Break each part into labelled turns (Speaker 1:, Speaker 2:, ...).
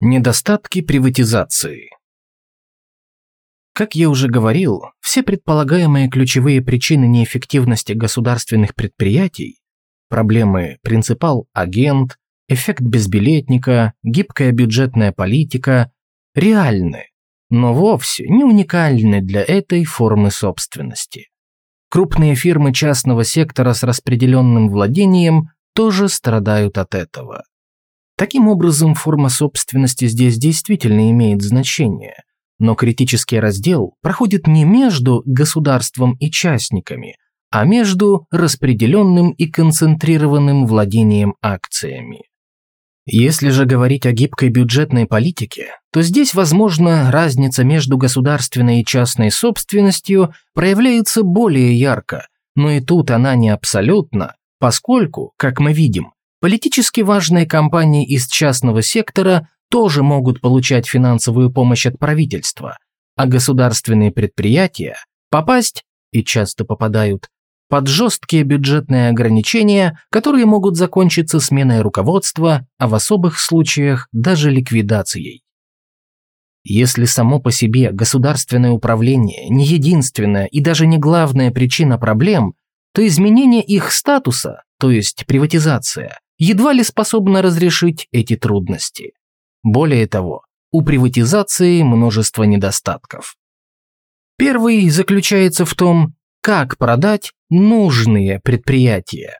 Speaker 1: Недостатки приватизации Как я уже говорил, все предполагаемые ключевые причины неэффективности государственных предприятий – проблемы принципал-агент, эффект безбилетника, гибкая бюджетная политика – реальны, но вовсе не уникальны для этой формы собственности. Крупные фирмы частного сектора с распределенным владением тоже страдают от этого. Таким образом, форма собственности здесь действительно имеет значение, но критический раздел проходит не между государством и частниками, а между распределенным и концентрированным владением акциями. Если же говорить о гибкой бюджетной политике, то здесь, возможно, разница между государственной и частной собственностью проявляется более ярко, но и тут она не абсолютна, поскольку, как мы видим, Политически важные компании из частного сектора тоже могут получать финансовую помощь от правительства, а государственные предприятия попасть, и часто попадают, под жесткие бюджетные ограничения, которые могут закончиться сменой руководства, а в особых случаях даже ликвидацией. Если само по себе государственное управление не единственная и даже не главная причина проблем, то изменение их статуса, то есть приватизация, едва ли способна разрешить эти трудности. Более того, у приватизации множество недостатков. Первый заключается в том, как продать нужные предприятия.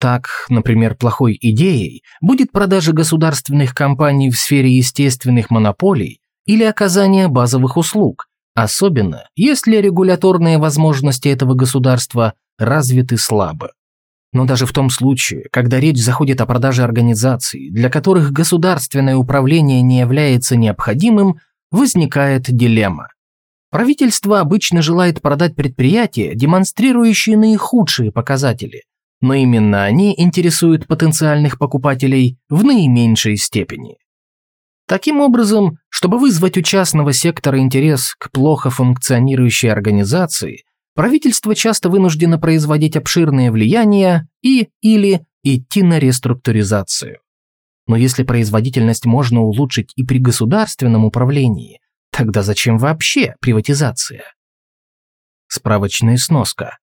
Speaker 1: Так, например, плохой идеей будет продажа государственных компаний в сфере естественных монополий или оказания базовых услуг, особенно если регуляторные возможности этого государства развиты слабо. Но даже в том случае, когда речь заходит о продаже организаций, для которых государственное управление не является необходимым, возникает дилемма. Правительство обычно желает продать предприятия, демонстрирующие наихудшие показатели, но именно они интересуют потенциальных покупателей в наименьшей степени. Таким образом, чтобы вызвать у частного сектора интерес к плохо функционирующей организации – правительство часто вынуждено производить обширные влияния и или идти на реструктуризацию. Но если производительность можно улучшить и при государственном управлении, тогда зачем вообще приватизация? Справочная сноска.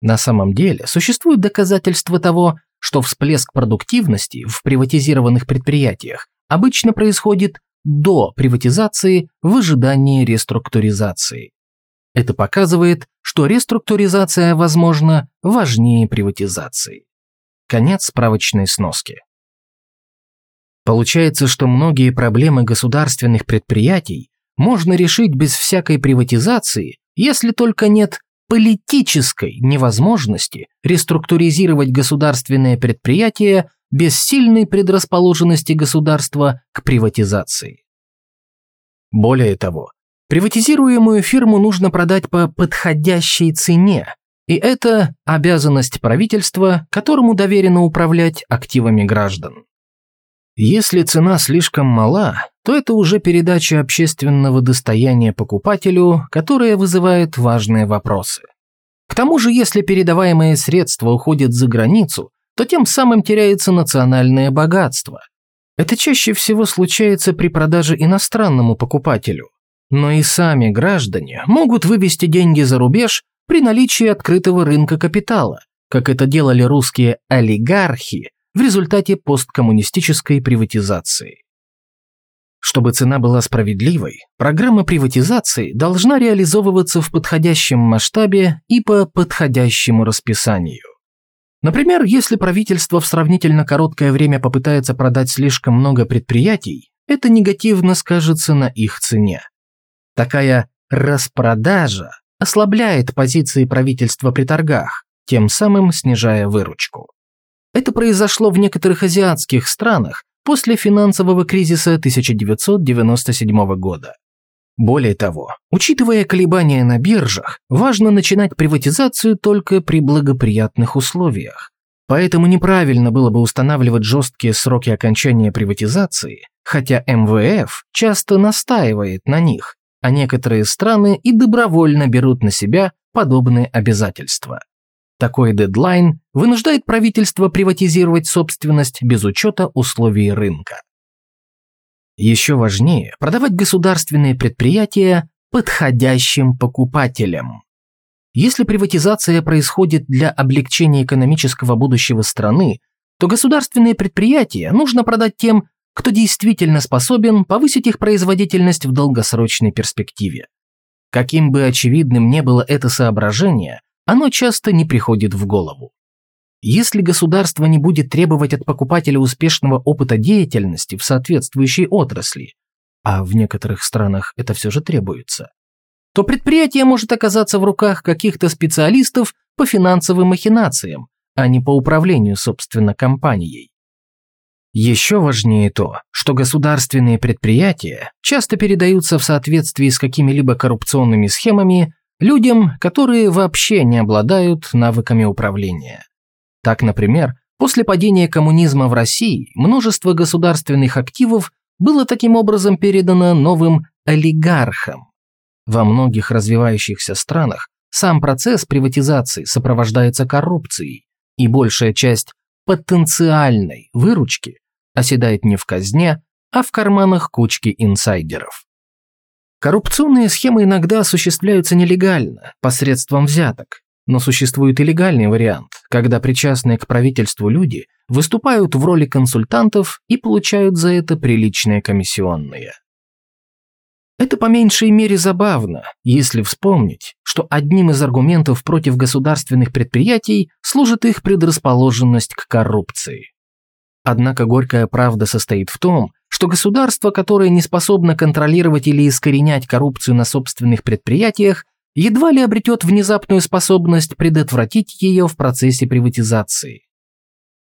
Speaker 1: На самом деле существуют доказательства того, что всплеск продуктивности в приватизированных предприятиях обычно происходит до приватизации в ожидании реструктуризации. Это показывает, что реструктуризация, возможно, важнее приватизации. Конец справочной сноски. Получается, что многие проблемы государственных предприятий можно решить без всякой приватизации, если только нет политической невозможности реструктуризировать государственное предприятие без сильной предрасположенности государства к приватизации. Более того, Приватизируемую фирму нужно продать по подходящей цене, и это обязанность правительства, которому доверено управлять активами граждан. Если цена слишком мала, то это уже передача общественного достояния покупателю, которая вызывает важные вопросы. К тому же, если передаваемые средства уходят за границу, то тем самым теряется национальное богатство. Это чаще всего случается при продаже иностранному покупателю, но и сами граждане могут вывести деньги за рубеж при наличии открытого рынка капитала, как это делали русские олигархи в результате посткоммунистической приватизации. Чтобы цена была справедливой, программа приватизации должна реализовываться в подходящем масштабе и по подходящему расписанию. Например, если правительство в сравнительно короткое время попытается продать слишком много предприятий, это негативно скажется на их цене. Такая распродажа ослабляет позиции правительства при торгах, тем самым снижая выручку. Это произошло в некоторых азиатских странах после финансового кризиса 1997 года. Более того, учитывая колебания на биржах, важно начинать приватизацию только при благоприятных условиях. Поэтому неправильно было бы устанавливать жесткие сроки окончания приватизации, хотя МВФ часто настаивает на них, а некоторые страны и добровольно берут на себя подобные обязательства. Такой дедлайн вынуждает правительство приватизировать собственность без учета условий рынка. Еще важнее продавать государственные предприятия подходящим покупателям. Если приватизация происходит для облегчения экономического будущего страны, то государственные предприятия нужно продать тем, кто действительно способен повысить их производительность в долгосрочной перспективе. Каким бы очевидным ни было это соображение, оно часто не приходит в голову. Если государство не будет требовать от покупателя успешного опыта деятельности в соответствующей отрасли, а в некоторых странах это все же требуется, то предприятие может оказаться в руках каких-то специалистов по финансовым махинациям, а не по управлению, собственно, компанией. Еще важнее то, что государственные предприятия часто передаются в соответствии с какими-либо коррупционными схемами людям, которые вообще не обладают навыками управления. Так, например, после падения коммунизма в России множество государственных активов было таким образом передано новым олигархам. Во многих развивающихся странах сам процесс приватизации сопровождается коррупцией, и большая часть потенциальной выручки оседает не в казне, а в карманах кучки инсайдеров. Коррупционные схемы иногда осуществляются нелегально, посредством взяток, но существует и легальный вариант, когда причастные к правительству люди выступают в роли консультантов и получают за это приличные комиссионные. Это по меньшей мере забавно, если вспомнить, что одним из аргументов против государственных предприятий служит их предрасположенность к коррупции. Однако горькая правда состоит в том, что государство, которое не способно контролировать или искоренять коррупцию на собственных предприятиях, едва ли обретет внезапную способность предотвратить ее в процессе приватизации.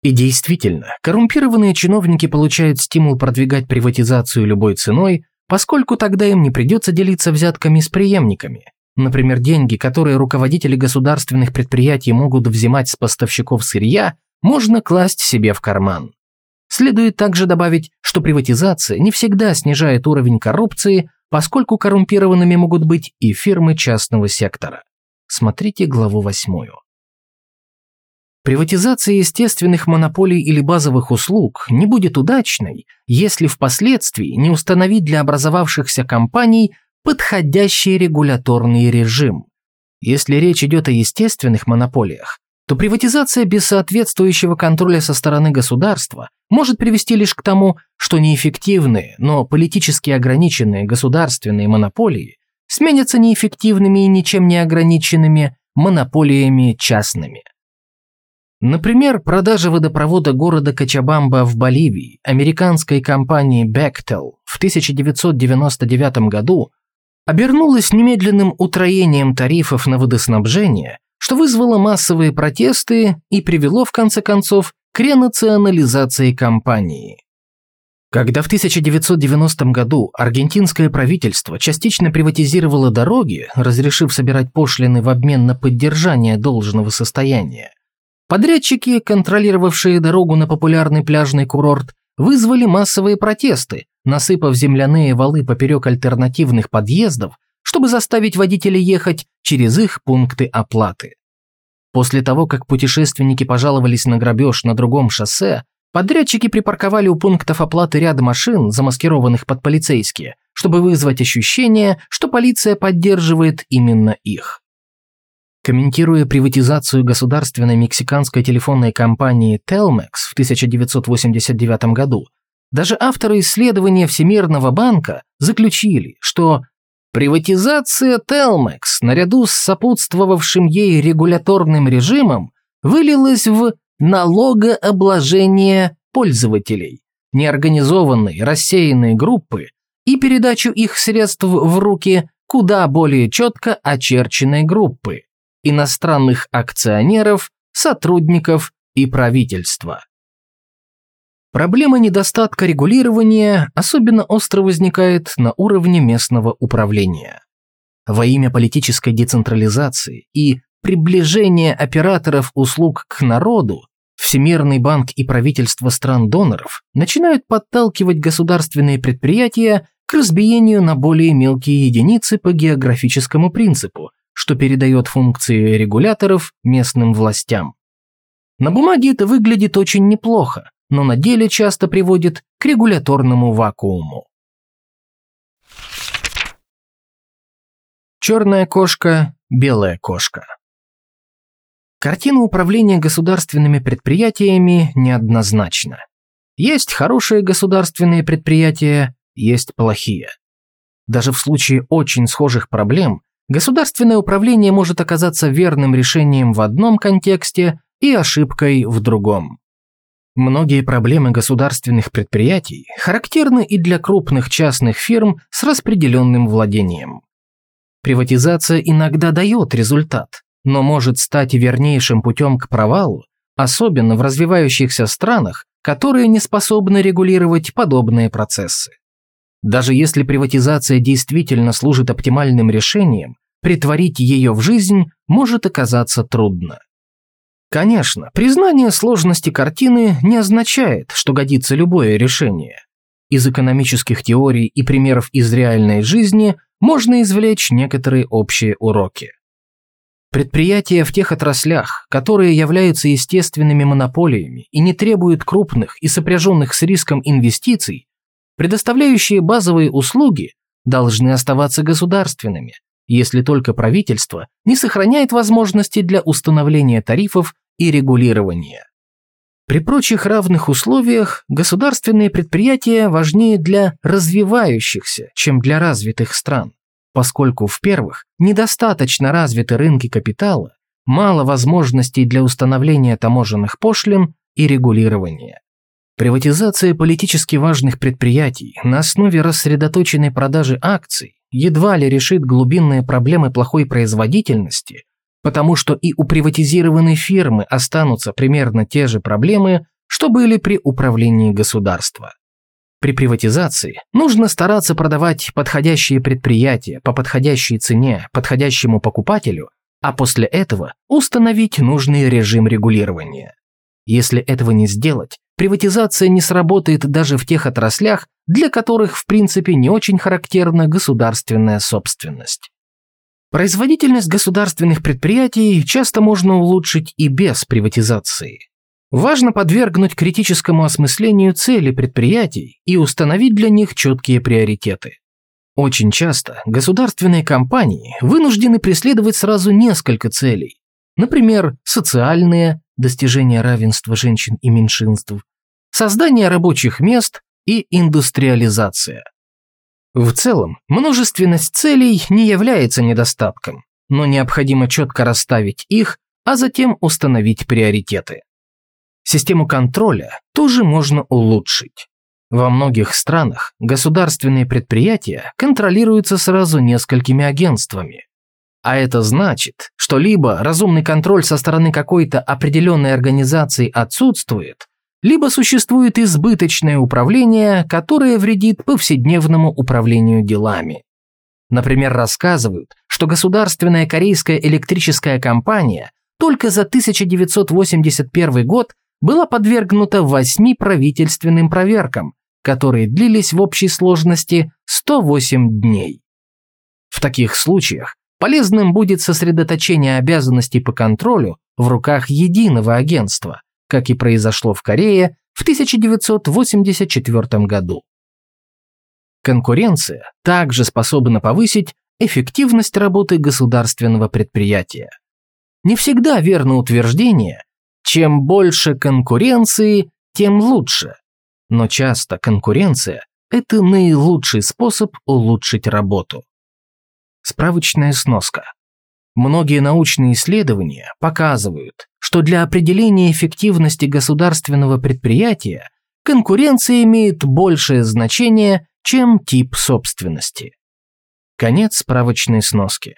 Speaker 1: И действительно, коррумпированные чиновники получают стимул продвигать приватизацию любой ценой, поскольку тогда им не придется делиться взятками с преемниками. Например, деньги, которые руководители государственных предприятий могут взимать с поставщиков сырья, можно класть себе в карман. Следует также добавить, что приватизация не всегда снижает уровень коррупции, поскольку коррумпированными могут быть и фирмы частного сектора. Смотрите главу восьмую. Приватизация естественных монополий или базовых услуг не будет удачной, если впоследствии не установить для образовавшихся компаний подходящий регуляторный режим. Если речь идет о естественных монополиях, то приватизация без соответствующего контроля со стороны государства может привести лишь к тому, что неэффективные, но политически ограниченные государственные монополии сменятся неэффективными и ничем не ограниченными монополиями частными. Например, продажа водопровода города Качабамба в Боливии американской компании Bechtel в 1999 году обернулась немедленным утроением тарифов на водоснабжение что вызвало массовые протесты и привело, в конце концов, к ренационализации компании. Когда в 1990 году аргентинское правительство частично приватизировало дороги, разрешив собирать пошлины в обмен на поддержание должного состояния, подрядчики, контролировавшие дорогу на популярный пляжный курорт, вызвали массовые протесты, насыпав земляные валы поперек альтернативных подъездов чтобы заставить водителей ехать через их пункты оплаты. После того, как путешественники пожаловались на грабеж на другом шоссе, подрядчики припарковали у пунктов оплаты ряд машин, замаскированных под полицейские, чтобы вызвать ощущение, что полиция поддерживает именно их. Комментируя приватизацию государственной мексиканской телефонной компании Telmex в 1989 году, даже авторы исследования Всемирного банка заключили, что Приватизация Телмекс, наряду с сопутствовавшим ей регуляторным режимом, вылилась в налогообложение пользователей, неорганизованные рассеянные группы и передачу их средств в руки куда более четко очерченной группы – иностранных акционеров, сотрудников и правительства. Проблема недостатка регулирования особенно остро возникает на уровне местного управления. Во имя политической децентрализации и приближения операторов услуг к народу Всемирный банк и правительства стран-доноров начинают подталкивать государственные предприятия к разбиению на более мелкие единицы по географическому принципу, что передает функции регуляторов местным властям. На бумаге это выглядит очень неплохо, но на деле часто приводит к регуляторному вакууму. Черная кошка, белая кошка. Картина управления государственными предприятиями неоднозначна. Есть хорошие государственные предприятия, есть плохие. Даже в случае очень схожих проблем государственное управление может оказаться верным решением в одном контексте и ошибкой в другом. Многие проблемы государственных предприятий характерны и для крупных частных фирм с распределенным владением. Приватизация иногда дает результат, но может стать вернейшим путем к провалу, особенно в развивающихся странах, которые не способны регулировать подобные процессы. Даже если приватизация действительно служит оптимальным решением, притворить ее в жизнь может оказаться трудно. Конечно, признание сложности картины не означает, что годится любое решение. Из экономических теорий и примеров из реальной жизни можно извлечь некоторые общие уроки. Предприятия в тех отраслях, которые являются естественными монополиями и не требуют крупных и сопряженных с риском инвестиций, предоставляющие базовые услуги, должны оставаться государственными, если только правительство не сохраняет возможности для установления тарифов и регулирования. При прочих равных условиях государственные предприятия важнее для развивающихся, чем для развитых стран поскольку в первых недостаточно развиты рынки капитала, мало возможностей для установления таможенных пошлин и регулирования. Приватизация политически важных предприятий на основе рассредоточенной продажи акций едва ли решит глубинные проблемы плохой производительности, потому что и у приватизированной фирмы останутся примерно те же проблемы, что были при управлении государства. При приватизации нужно стараться продавать подходящие предприятия по подходящей цене подходящему покупателю, а после этого установить нужный режим регулирования. Если этого не сделать, приватизация не сработает даже в тех отраслях, для которых в принципе не очень характерна государственная собственность. Производительность государственных предприятий часто можно улучшить и без приватизации. Важно подвергнуть критическому осмыслению цели предприятий и установить для них четкие приоритеты. Очень часто государственные компании вынуждены преследовать сразу несколько целей. Например, социальные, достижение равенства женщин и меньшинств, создание рабочих мест и индустриализация. В целом, множественность целей не является недостатком, но необходимо четко расставить их, а затем установить приоритеты. Систему контроля тоже можно улучшить. Во многих странах государственные предприятия контролируются сразу несколькими агентствами. А это значит, что либо разумный контроль со стороны какой-то определенной организации отсутствует, либо существует избыточное управление, которое вредит повседневному управлению делами. Например, рассказывают, что государственная корейская электрическая компания только за 1981 год была подвергнута восьми правительственным проверкам, которые длились в общей сложности 108 дней. В таких случаях полезным будет сосредоточение обязанностей по контролю в руках единого агентства, как и произошло в Корее в 1984 году. Конкуренция также способна повысить эффективность работы государственного предприятия. Не всегда верно утверждение, чем больше конкуренции, тем лучше. Но часто конкуренция – это наилучший способ улучшить работу. Справочная сноска. Многие научные исследования показывают, что для определения эффективности государственного предприятия конкуренция имеет большее значение, чем тип собственности. Конец справочной сноски.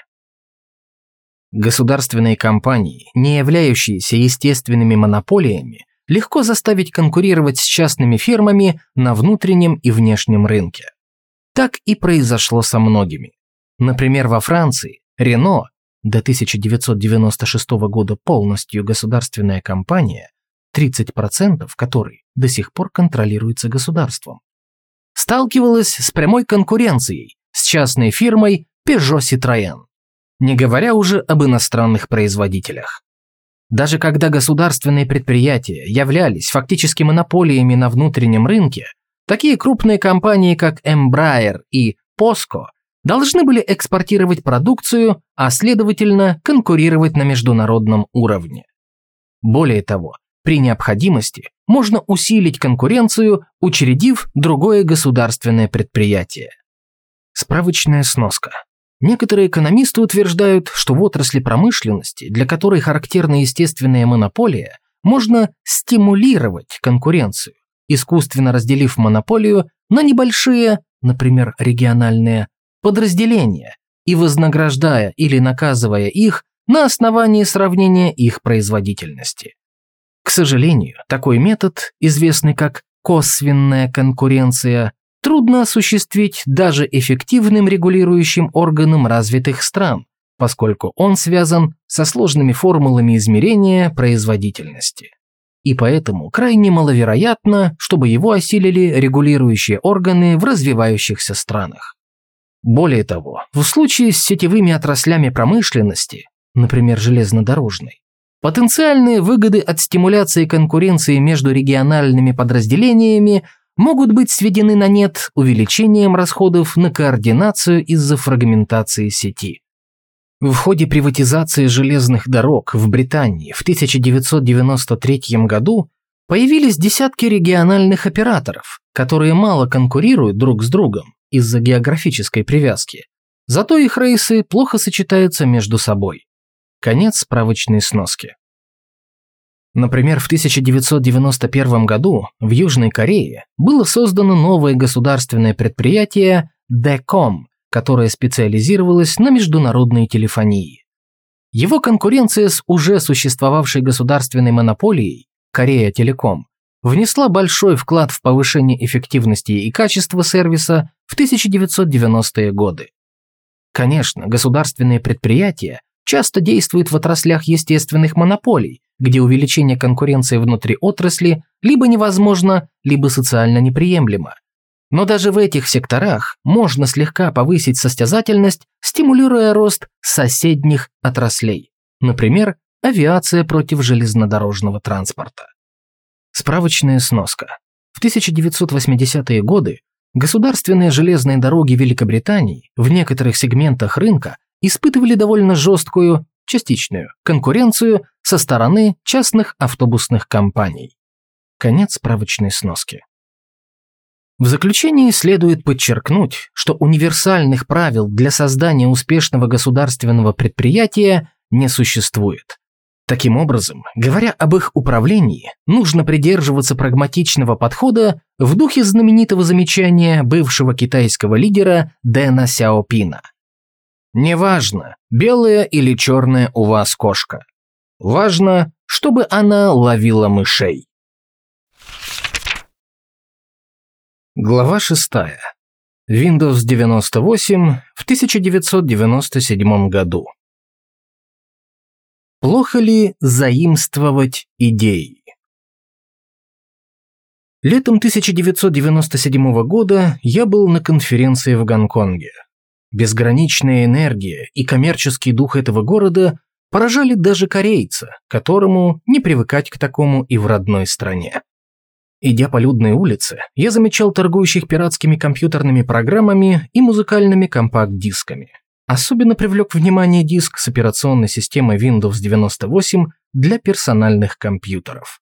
Speaker 1: Государственные компании, не являющиеся естественными монополиями, легко заставить конкурировать с частными фирмами на внутреннем и внешнем рынке. Так и произошло со многими. Например, во Франции Рено, до 1996 года полностью государственная компания, 30% которой до сих пор контролируется государством, сталкивалась с прямой конкуренцией с частной фирмой Peugeot Citroën не говоря уже об иностранных производителях. Даже когда государственные предприятия являлись фактически монополиями на внутреннем рынке, такие крупные компании, как Embraer и POSCO, должны были экспортировать продукцию, а следовательно конкурировать на международном уровне. Более того, при необходимости можно усилить конкуренцию, учредив другое государственное предприятие. Справочная сноска. Некоторые экономисты утверждают, что в отрасли промышленности, для которой характерна естественная монополия, можно стимулировать конкуренцию, искусственно разделив монополию на небольшие, например, региональные, подразделения и вознаграждая или наказывая их на основании сравнения их производительности. К сожалению, такой метод, известный как косвенная конкуренция, трудно осуществить даже эффективным регулирующим органам развитых стран, поскольку он связан со сложными формулами измерения производительности. И поэтому крайне маловероятно, чтобы его осилили регулирующие органы в развивающихся странах. Более того, в случае с сетевыми отраслями промышленности, например, железнодорожной, потенциальные выгоды от стимуляции конкуренции между региональными подразделениями могут быть сведены на нет увеличением расходов на координацию из-за фрагментации сети. В ходе приватизации железных дорог в Британии в 1993 году появились десятки региональных операторов, которые мало конкурируют друг с другом из-за географической привязки, зато их рейсы плохо сочетаются между собой. Конец справочной сноски. Например, в 1991 году в Южной Корее было создано новое государственное предприятие DECOM, которое специализировалось на международной телефонии. Его конкуренция с уже существовавшей государственной монополией Корея Телеком внесла большой вклад в повышение эффективности и качества сервиса в 1990-е годы. Конечно, государственные предприятия часто действуют в отраслях естественных монополий, где увеличение конкуренции внутри отрасли либо невозможно, либо социально неприемлемо. Но даже в этих секторах можно слегка повысить состязательность, стимулируя рост соседних отраслей. Например, авиация против железнодорожного транспорта. Справочная сноска. В 1980-е годы государственные железные дороги Великобритании в некоторых сегментах рынка испытывали довольно жесткую, частичную, конкуренцию со стороны частных автобусных компаний. Конец справочной сноски. В заключении следует подчеркнуть, что универсальных правил для создания успешного государственного предприятия не существует. Таким образом, говоря об их управлении, нужно придерживаться прагматичного подхода в духе знаменитого замечания бывшего китайского лидера Дэна Сяопина. Неважно, белая или черная у вас кошка. Важно, чтобы она ловила мышей. Глава 6. Windows 98 в 1997 году. Плохо ли заимствовать идеи? Летом 1997 года я был на конференции в Гонконге. Безграничная энергия и коммерческий дух этого города поражали даже корейца, которому не привыкать к такому и в родной стране. Идя по людной улице, я замечал торгующих пиратскими компьютерными программами и музыкальными компакт-дисками. Особенно привлек внимание диск с операционной системой Windows 98 для персональных компьютеров.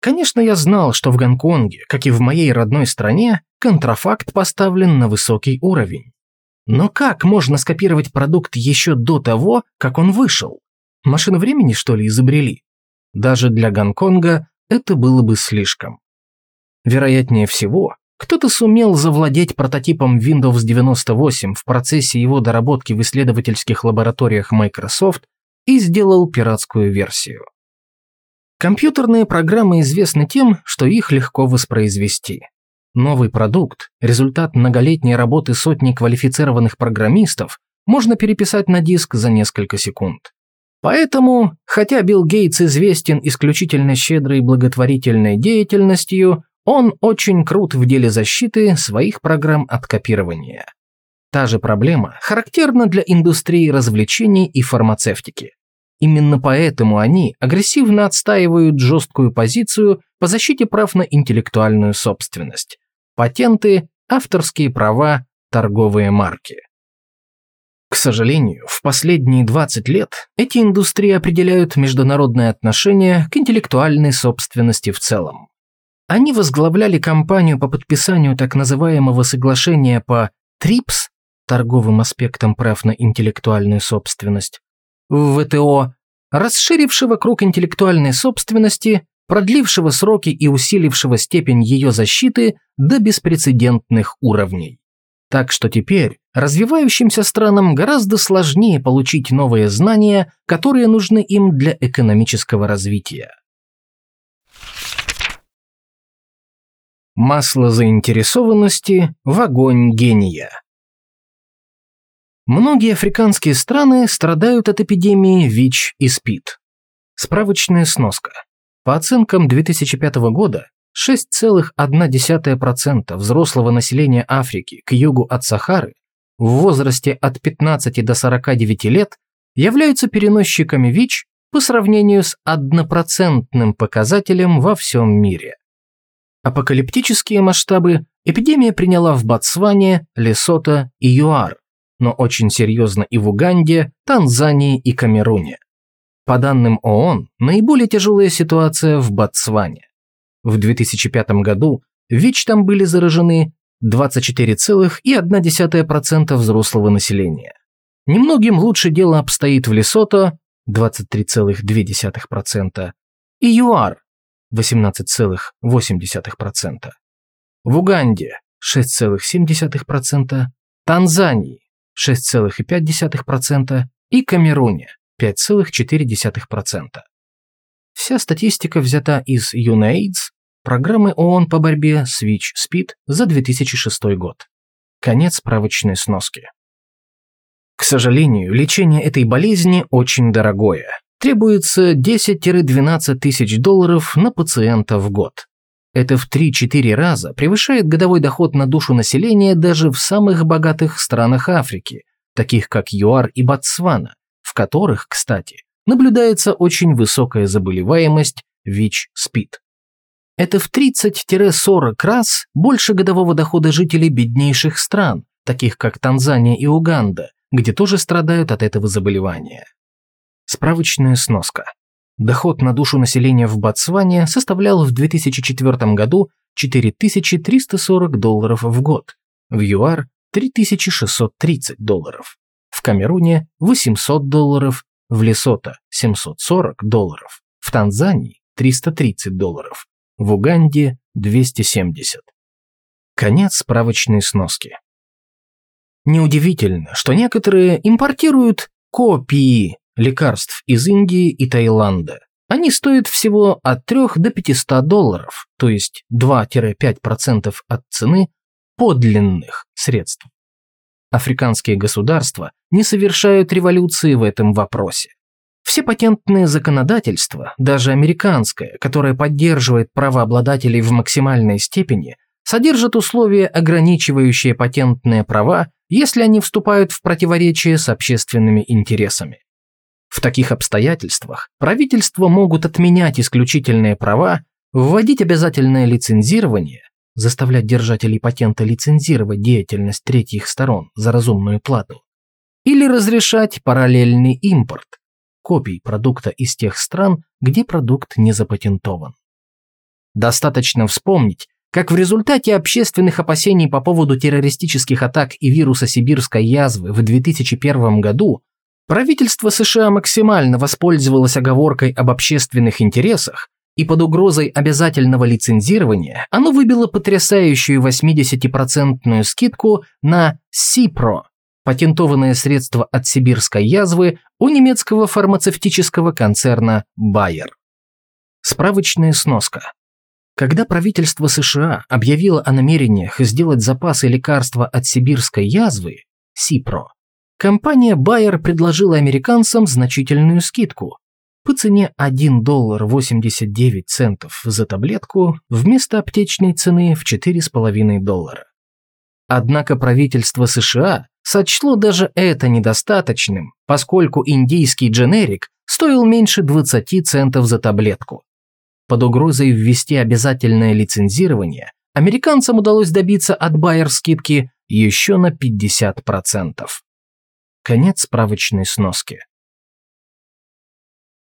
Speaker 1: Конечно, я знал, что в Гонконге, как и в моей родной стране, контрафакт поставлен на высокий уровень. Но как можно скопировать продукт еще до того, как он вышел? Машину времени, что ли, изобрели? Даже для Гонконга это было бы слишком. Вероятнее всего, кто-то сумел завладеть прототипом Windows 98 в процессе его доработки в исследовательских лабораториях Microsoft и сделал пиратскую версию. Компьютерные программы известны тем, что их легко воспроизвести. Новый продукт, результат многолетней работы сотни квалифицированных программистов, можно переписать на диск за несколько секунд. Поэтому, хотя Билл Гейтс известен исключительно щедрой благотворительной деятельностью, он очень крут в деле защиты своих программ от копирования. Та же проблема характерна для индустрии развлечений и фармацевтики. Именно поэтому они агрессивно отстаивают жесткую позицию по защите прав на интеллектуальную собственность. Патенты, авторские права, торговые марки. К сожалению, в последние 20 лет эти индустрии определяют международные отношения к интеллектуальной собственности в целом. Они возглавляли кампанию по подписанию так называемого соглашения по ТРИПС, торговым аспектам прав на интеллектуальную собственность, в ВТО, расширившего круг интеллектуальной собственности, продлившего сроки и усилившего степень ее защиты до беспрецедентных уровней. Так что теперь развивающимся странам гораздо сложнее получить новые знания, которые нужны им для экономического развития. Масло заинтересованности в огонь гения. Многие африканские страны страдают от эпидемии ВИЧ и СПИД. Справочная сноска. По оценкам 2005 года, 6,1% взрослого населения Африки к югу от Сахары в возрасте от 15 до 49 лет являются переносчиками ВИЧ по сравнению с однопроцентным показателем во всем мире. Апокалиптические масштабы эпидемия приняла в Ботсване, Лесото и ЮАР, но очень серьезно и в Уганде, Танзании и Камеруне. По данным ООН, наиболее тяжелая ситуация в Ботсване. В 2005 году ВИЧ там были заражены 24,1% взрослого населения. Немногим лучше дело обстоит в Лесото 23,2% и ЮАР 18,8%, в Уганде 6,7%, Танзании 6,5% и Камеруне 5,4%. Вся статистика взята из UNAIDS, программы ООН по борьбе с ВИЧ-СПИД за 2006 год. Конец справочной сноски. К сожалению, лечение этой болезни очень дорогое. Требуется 10-12 тысяч долларов на пациента в год. Это в 3-4 раза превышает годовой доход на душу населения даже в самых богатых странах Африки, таких как ЮАР и Ботсвана, в которых, кстати, наблюдается очень высокая заболеваемость ВИЧ-СПИД. Это в 30-40 раз больше годового дохода жителей беднейших стран, таких как Танзания и Уганда, где тоже страдают от этого заболевания. Справочная сноска. Доход на душу населения в Ботсване составлял в 2004 году 4340 долларов в год, в ЮАР – 3630 долларов, в Камеруне – 800 долларов, в Лесото – 740 долларов, в Танзании – 330 долларов, в Уганде – 270. Конец справочной сноски. Неудивительно, что некоторые импортируют копии лекарств из Индии и Таиланда. Они стоят всего от 3 до 500 долларов, то есть 2-5% от цены подлинных средств. Африканские государства не совершают революции в этом вопросе. Все патентные законодательства, даже американское, которое поддерживает права обладателей в максимальной степени, содержат условия, ограничивающие патентные права, если они вступают в противоречие с общественными интересами. В таких обстоятельствах правительства могут отменять исключительные права, вводить обязательное лицензирование, заставлять держателей патента лицензировать деятельность третьих сторон за разумную плату, или разрешать параллельный импорт, копий продукта из тех стран, где продукт не запатентован. Достаточно вспомнить, как в результате общественных опасений по поводу террористических атак и вируса сибирской язвы в 2001 году Правительство США максимально воспользовалось оговоркой об общественных интересах, и под угрозой обязательного лицензирования оно выбило потрясающую 80% скидку на СИПРО – патентованное средство от сибирской язвы у немецкого фармацевтического концерна Bayer. Справочная сноска. Когда правительство США объявило о намерениях сделать запасы лекарства от сибирской язвы, СИПРО, Компания Bayer предложила американцам значительную скидку. По цене 1 доллар 89 центов за таблетку вместо аптечной цены в 4,5 доллара. Однако правительство США сочло даже это недостаточным, поскольку индийский дженерик стоил меньше 20 центов за таблетку. Под угрозой ввести обязательное лицензирование, американцам удалось добиться от Bayer скидки еще на 50%. Конец справочной сноски.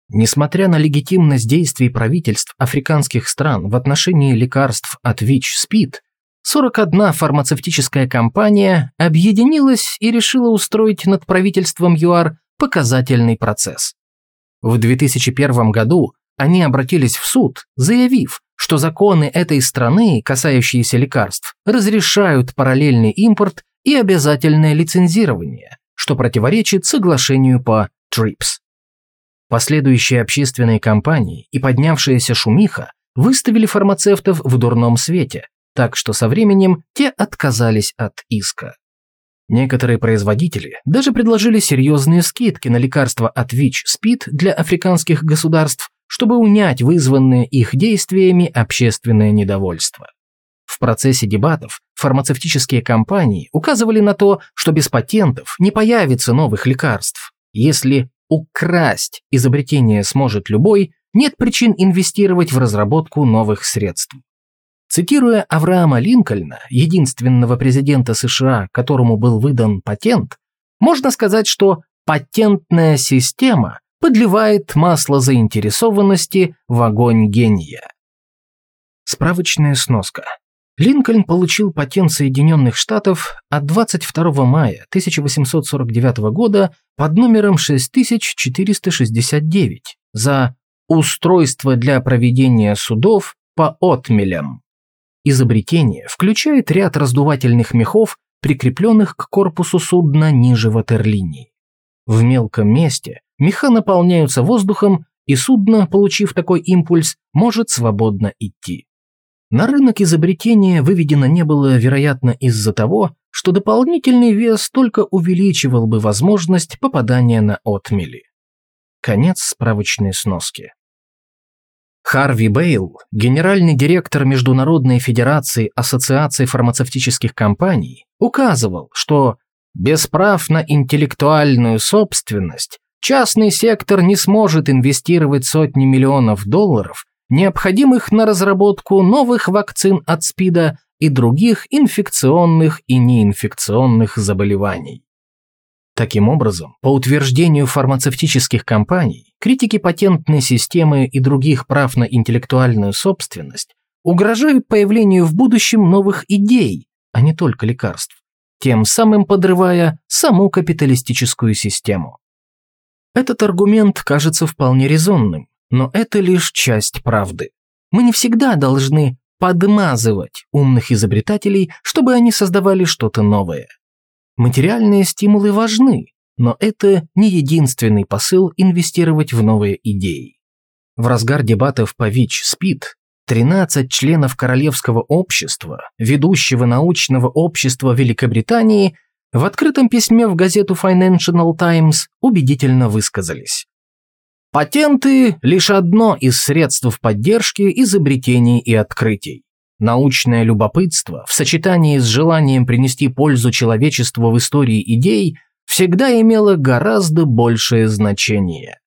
Speaker 1: Несмотря на легитимность действий правительств африканских стран в отношении лекарств от ВИЧ-СПИД, 41 фармацевтическая компания объединилась и решила устроить над правительством ЮАР показательный процесс. В 2001 году они обратились в суд, заявив, что законы этой страны, касающиеся лекарств, разрешают параллельный импорт и обязательное лицензирование, что противоречит соглашению по TRIPS. Последующие общественные кампании и поднявшаяся шумиха выставили фармацевтов в дурном свете, так что со временем те отказались от иска. Некоторые производители даже предложили серьезные скидки на лекарства от ВИЧ-СПИД для африканских государств, чтобы унять вызванное их действиями общественное недовольство. В процессе дебатов фармацевтические компании указывали на то, что без патентов не появится новых лекарств. Если украсть изобретение сможет любой, нет причин инвестировать в разработку новых средств. Цитируя Авраама Линкольна, единственного президента США, которому был выдан патент, можно сказать, что патентная система подливает масло заинтересованности в огонь гения. Справочная сноска. Линкольн получил патент Соединенных Штатов от 22 мая 1849 года под номером 6469 за устройство для проведения судов по отмелям. Изобретение включает ряд раздувательных мехов, прикрепленных к корпусу судна ниже ватерлинии. В мелком месте меха наполняются воздухом, и судно, получив такой импульс, может свободно идти. На рынок изобретения выведено не было, вероятно, из-за того, что дополнительный вес только увеличивал бы возможность попадания на отмели. Конец справочной сноски. Харви Бейл, генеральный директор Международной Федерации Ассоциаций фармацевтических компаний, указывал, что без прав на интеллектуальную собственность частный сектор не сможет инвестировать сотни миллионов долларов необходимых на разработку новых вакцин от СПИДа и других инфекционных и неинфекционных заболеваний. Таким образом, по утверждению фармацевтических компаний, критики патентной системы и других прав на интеллектуальную собственность угрожают появлению в будущем новых идей, а не только лекарств, тем самым подрывая саму капиталистическую систему. Этот аргумент кажется вполне резонным, но это лишь часть правды. Мы не всегда должны подмазывать умных изобретателей, чтобы они создавали что-то новое. Материальные стимулы важны, но это не единственный посыл инвестировать в новые идеи. В разгар дебатов по ВИЧ-СПИД 13 членов Королевского общества, ведущего научного общества Великобритании, в открытом письме в газету Financial Times убедительно высказались. Патенты – лишь одно из средств поддержки изобретений и открытий. Научное любопытство в сочетании с желанием принести пользу человечеству в истории идей всегда имело гораздо большее значение.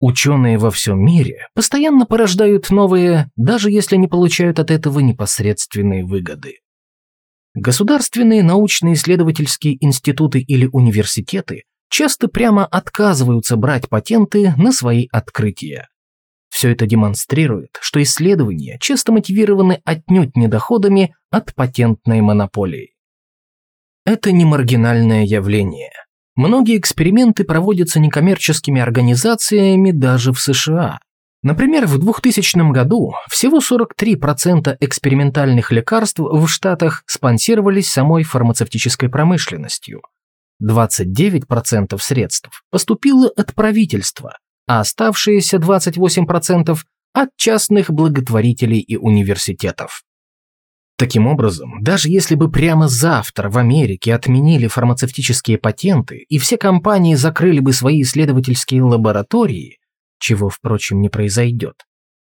Speaker 1: Ученые во всем мире постоянно порождают новые, даже если не получают от этого непосредственные выгоды. Государственные научно-исследовательские институты или университеты часто прямо отказываются брать патенты на свои открытия. Все это демонстрирует, что исследования часто мотивированы отнюдь не доходами от патентной монополии. Это не маргинальное явление. Многие эксперименты проводятся некоммерческими организациями даже в США. Например, в 2000 году всего 43% экспериментальных лекарств в Штатах спонсировались самой фармацевтической промышленностью – 29% средств поступило от правительства, а оставшиеся 28% от частных благотворителей и университетов. Таким образом, даже если бы прямо завтра в Америке отменили фармацевтические патенты и все компании закрыли бы свои исследовательские лаборатории, чего, впрочем, не произойдет,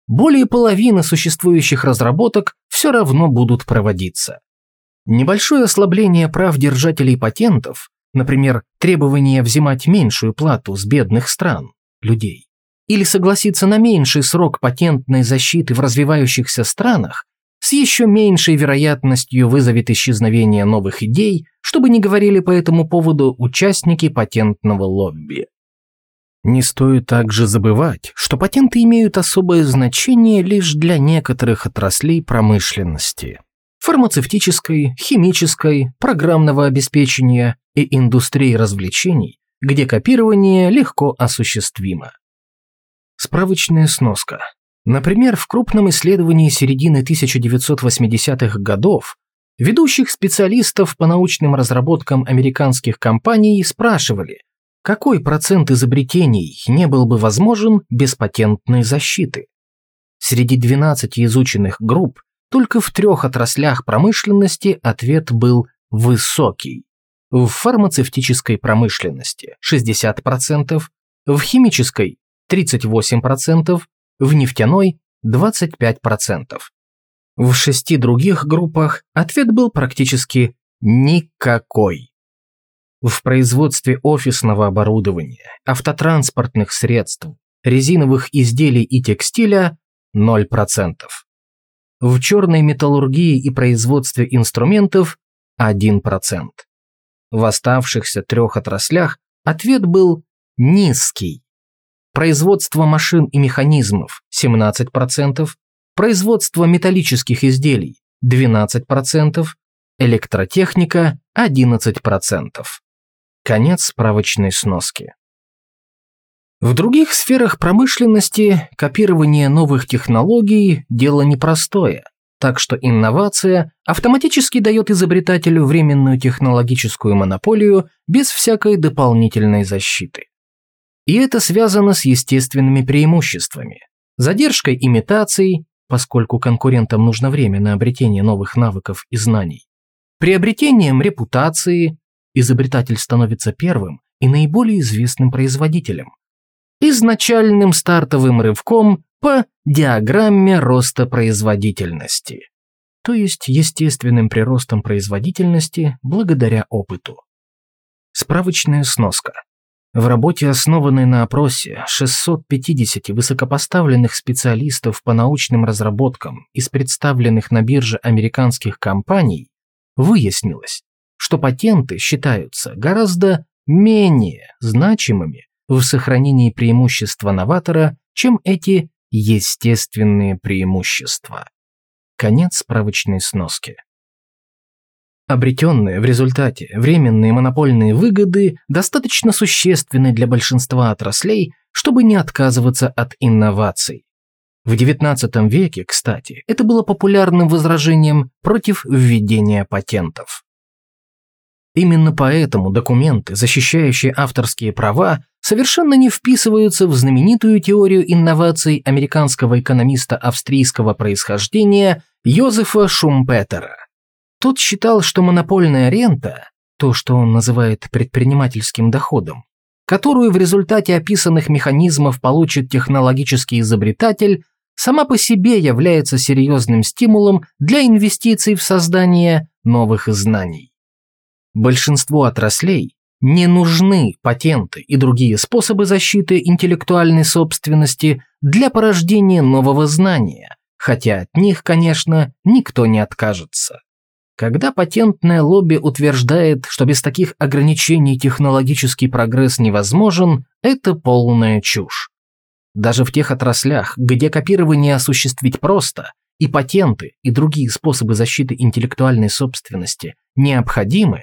Speaker 1: более половины существующих разработок все равно будут проводиться. Небольшое ослабление прав держателей патентов Например, требование взимать меньшую плату с бедных стран, людей. Или согласиться на меньший срок патентной защиты в развивающихся странах с еще меньшей вероятностью вызовет исчезновение новых идей, чтобы не говорили по этому поводу участники патентного лобби. Не стоит также забывать, что патенты имеют особое значение лишь для некоторых отраслей промышленности – фармацевтической, химической, программного обеспечения и индустрии развлечений, где копирование легко осуществимо. Справочная сноска. Например, в крупном исследовании середины 1980-х годов ведущих специалистов по научным разработкам американских компаний спрашивали, какой процент изобретений не был бы возможен без патентной защиты. Среди 12 изученных групп только в трех отраслях промышленности ответ был высокий. В фармацевтической промышленности 60%, в химической 38%, в нефтяной – 25%. В шести других группах ответ был практически никакой. В производстве офисного оборудования, автотранспортных средств, резиновых изделий и текстиля – 0%. В черной металлургии и производстве инструментов – 1%. В оставшихся трех отраслях ответ был низкий производство машин и механизмов – 17%, производство металлических изделий – 12%, электротехника – 11%. Конец справочной сноски. В других сферах промышленности копирование новых технологий – дело непростое, так что инновация автоматически дает изобретателю временную технологическую монополию без всякой дополнительной защиты. И это связано с естественными преимуществами. Задержкой имитаций, поскольку конкурентам нужно время на обретение новых навыков и знаний. Приобретением репутации, изобретатель становится первым и наиболее известным производителем. Изначальным стартовым рывком по диаграмме роста производительности, то есть естественным приростом производительности благодаря опыту. Справочная сноска. В работе, основанной на опросе 650 высокопоставленных специалистов по научным разработкам из представленных на бирже американских компаний, выяснилось, что патенты считаются гораздо менее значимыми в сохранении преимущества новатора, чем эти естественные преимущества. Конец справочной сноски. Обретенные в результате временные монопольные выгоды достаточно существенны для большинства отраслей, чтобы не отказываться от инноваций. В XIX веке, кстати, это было популярным возражением против введения патентов. Именно поэтому документы, защищающие авторские права, совершенно не вписываются в знаменитую теорию инноваций американского экономиста австрийского происхождения Йозефа Шумпетера. Тот считал, что монопольная рента, то, что он называет предпринимательским доходом, которую в результате описанных механизмов получит технологический изобретатель, сама по себе является серьезным стимулом для инвестиций в создание новых знаний. Большинству отраслей не нужны патенты и другие способы защиты интеллектуальной собственности для порождения нового знания, хотя от них, конечно, никто не откажется. Когда патентное лобби утверждает, что без таких ограничений технологический прогресс невозможен, это полная чушь. Даже в тех отраслях, где копирование осуществить просто, и патенты, и другие способы защиты интеллектуальной собственности необходимы,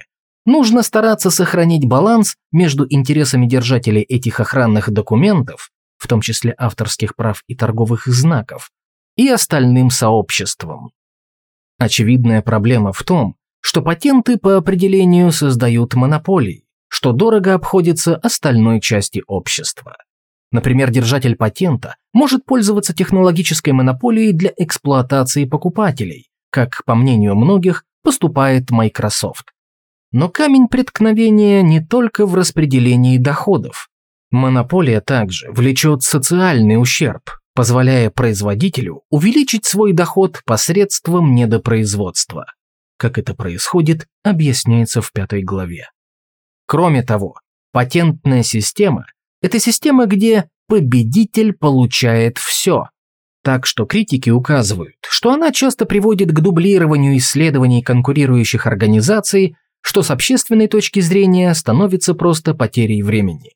Speaker 1: нужно стараться сохранить баланс между интересами держателей этих охранных документов, в том числе авторских прав и торговых знаков, и остальным сообществом. Очевидная проблема в том, что патенты по определению создают монополии, что дорого обходится остальной части общества. Например, держатель патента может пользоваться технологической монополией для эксплуатации покупателей, как, по мнению многих, поступает Microsoft. Но камень преткновения не только в распределении доходов. Монополия также влечет социальный ущерб, позволяя производителю увеличить свой доход посредством недопроизводства. Как это происходит, объясняется в пятой главе. Кроме того, патентная система – это система, где победитель получает все. Так что критики указывают, что она часто приводит к дублированию исследований конкурирующих организаций, что с общественной точки зрения становится просто потерей времени.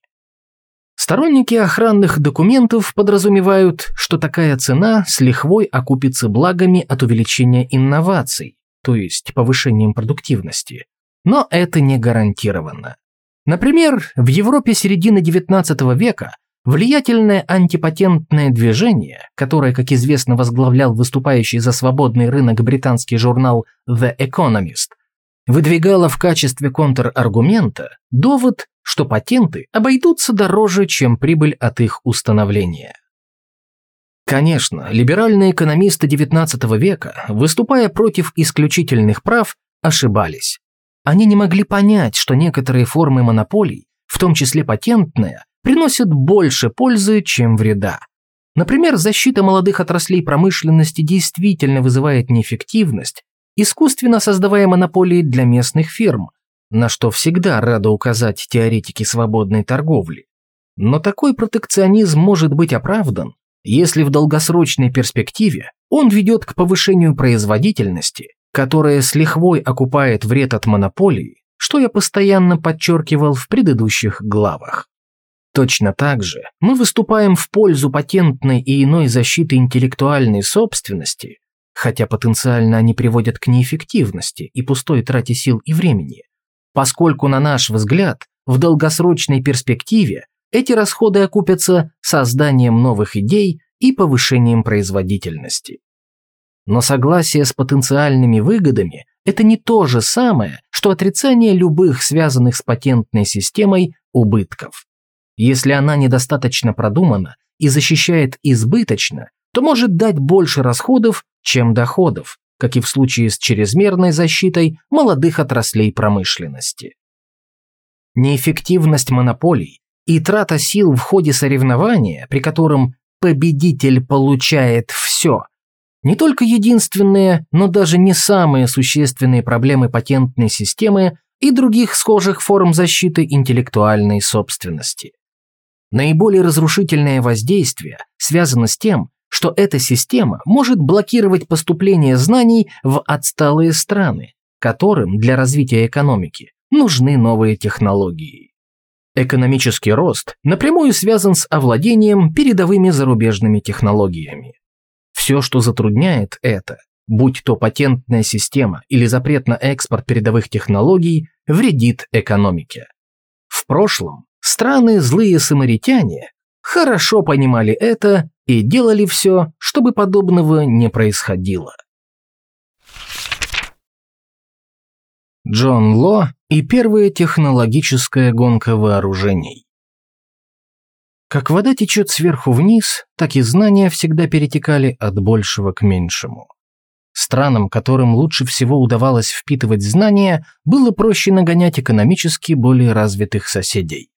Speaker 1: Сторонники охранных документов подразумевают, что такая цена с лихвой окупится благами от увеличения инноваций, то есть повышением продуктивности. Но это не гарантированно. Например, в Европе середины XIX века влиятельное антипатентное движение, которое, как известно, возглавлял выступающий за свободный рынок британский журнал The Economist, выдвигало в качестве контраргумента довод, что патенты обойдутся дороже, чем прибыль от их установления. Конечно, либеральные экономисты XIX века, выступая против исключительных прав, ошибались. Они не могли понять, что некоторые формы монополий, в том числе патентная, приносят больше пользы, чем вреда. Например, защита молодых отраслей промышленности действительно вызывает неэффективность, искусственно создавая монополии для местных фирм, на что всегда рады указать теоретики свободной торговли. Но такой протекционизм может быть оправдан, если в долгосрочной перспективе он ведет к повышению производительности, которая с лихвой окупает вред от монополии, что я постоянно подчеркивал в предыдущих главах. Точно так же мы выступаем в пользу патентной и иной защиты интеллектуальной собственности, хотя потенциально они приводят к неэффективности и пустой трате сил и времени, поскольку, на наш взгляд, в долгосрочной перспективе эти расходы окупятся созданием новых идей и повышением производительности. Но согласие с потенциальными выгодами – это не то же самое, что отрицание любых связанных с патентной системой убытков. Если она недостаточно продумана и защищает избыточно, то может дать больше расходов, чем доходов, как и в случае с чрезмерной защитой молодых отраслей промышленности. Неэффективность монополий и трата сил в ходе соревнования, при котором победитель получает все, не только единственные, но даже не самые существенные проблемы патентной системы и других схожих форм защиты интеллектуальной собственности. Наиболее разрушительное воздействие связано с тем, что эта система может блокировать поступление знаний в отсталые страны, которым для развития экономики нужны новые технологии. Экономический рост напрямую связан с овладением передовыми зарубежными технологиями. Все, что затрудняет это, будь то патентная система или запрет на экспорт передовых технологий, вредит экономике. В прошлом страны злые самаритяне хорошо понимали это и делали все, чтобы подобного не происходило. Джон Ло и первая технологическая гонка вооружений. Как вода течет сверху вниз, так и знания всегда перетекали от большего к меньшему. Странам, которым лучше всего удавалось впитывать знания, было проще нагонять экономически более развитых соседей.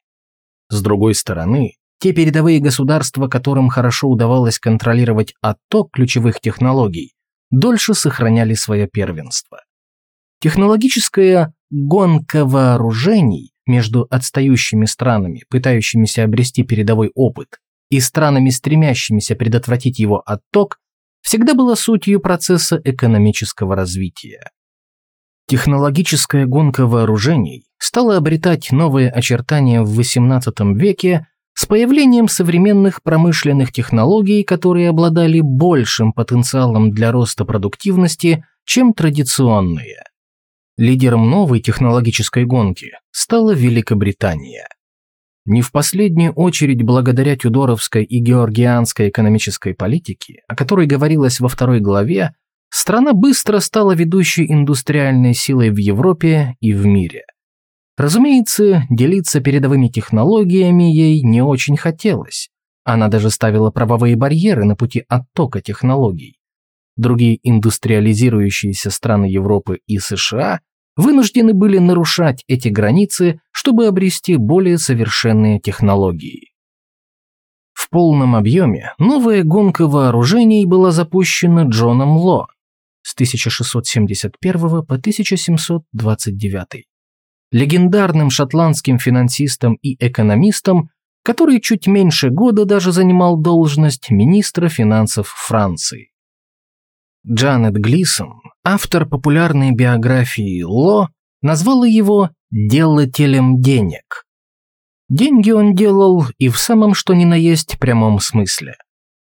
Speaker 1: С другой стороны, те передовые государства, которым хорошо удавалось контролировать отток ключевых технологий, дольше сохраняли свое первенство. Технологическая гонка вооружений между отстающими странами, пытающимися обрести передовой опыт, и странами, стремящимися предотвратить его отток, всегда была сутью процесса экономического развития. Технологическая гонка вооружений стала обретать новые очертания в XVIII веке с появлением современных промышленных технологий, которые обладали большим потенциалом для роста продуктивности, чем традиционные. Лидером новой технологической гонки стала Великобритания. Не в последнюю очередь благодаря Тюдоровской и георгианской экономической политике, о которой говорилось во второй главе, страна быстро стала ведущей индустриальной силой в Европе и в мире – Разумеется, делиться передовыми технологиями ей не очень хотелось. Она даже ставила правовые барьеры на пути оттока технологий. Другие индустриализирующиеся страны Европы и США вынуждены были нарушать эти границы, чтобы обрести более совершенные технологии. В полном объеме новая гонка вооружений была запущена Джоном Ло с 1671 по 1729 легендарным шотландским финансистом и экономистом, который чуть меньше года даже занимал должность министра финансов Франции. Джанет Глисон, автор популярной биографии Ло, назвала его «делателем денег». Деньги он делал и в самом что ни на есть прямом смысле.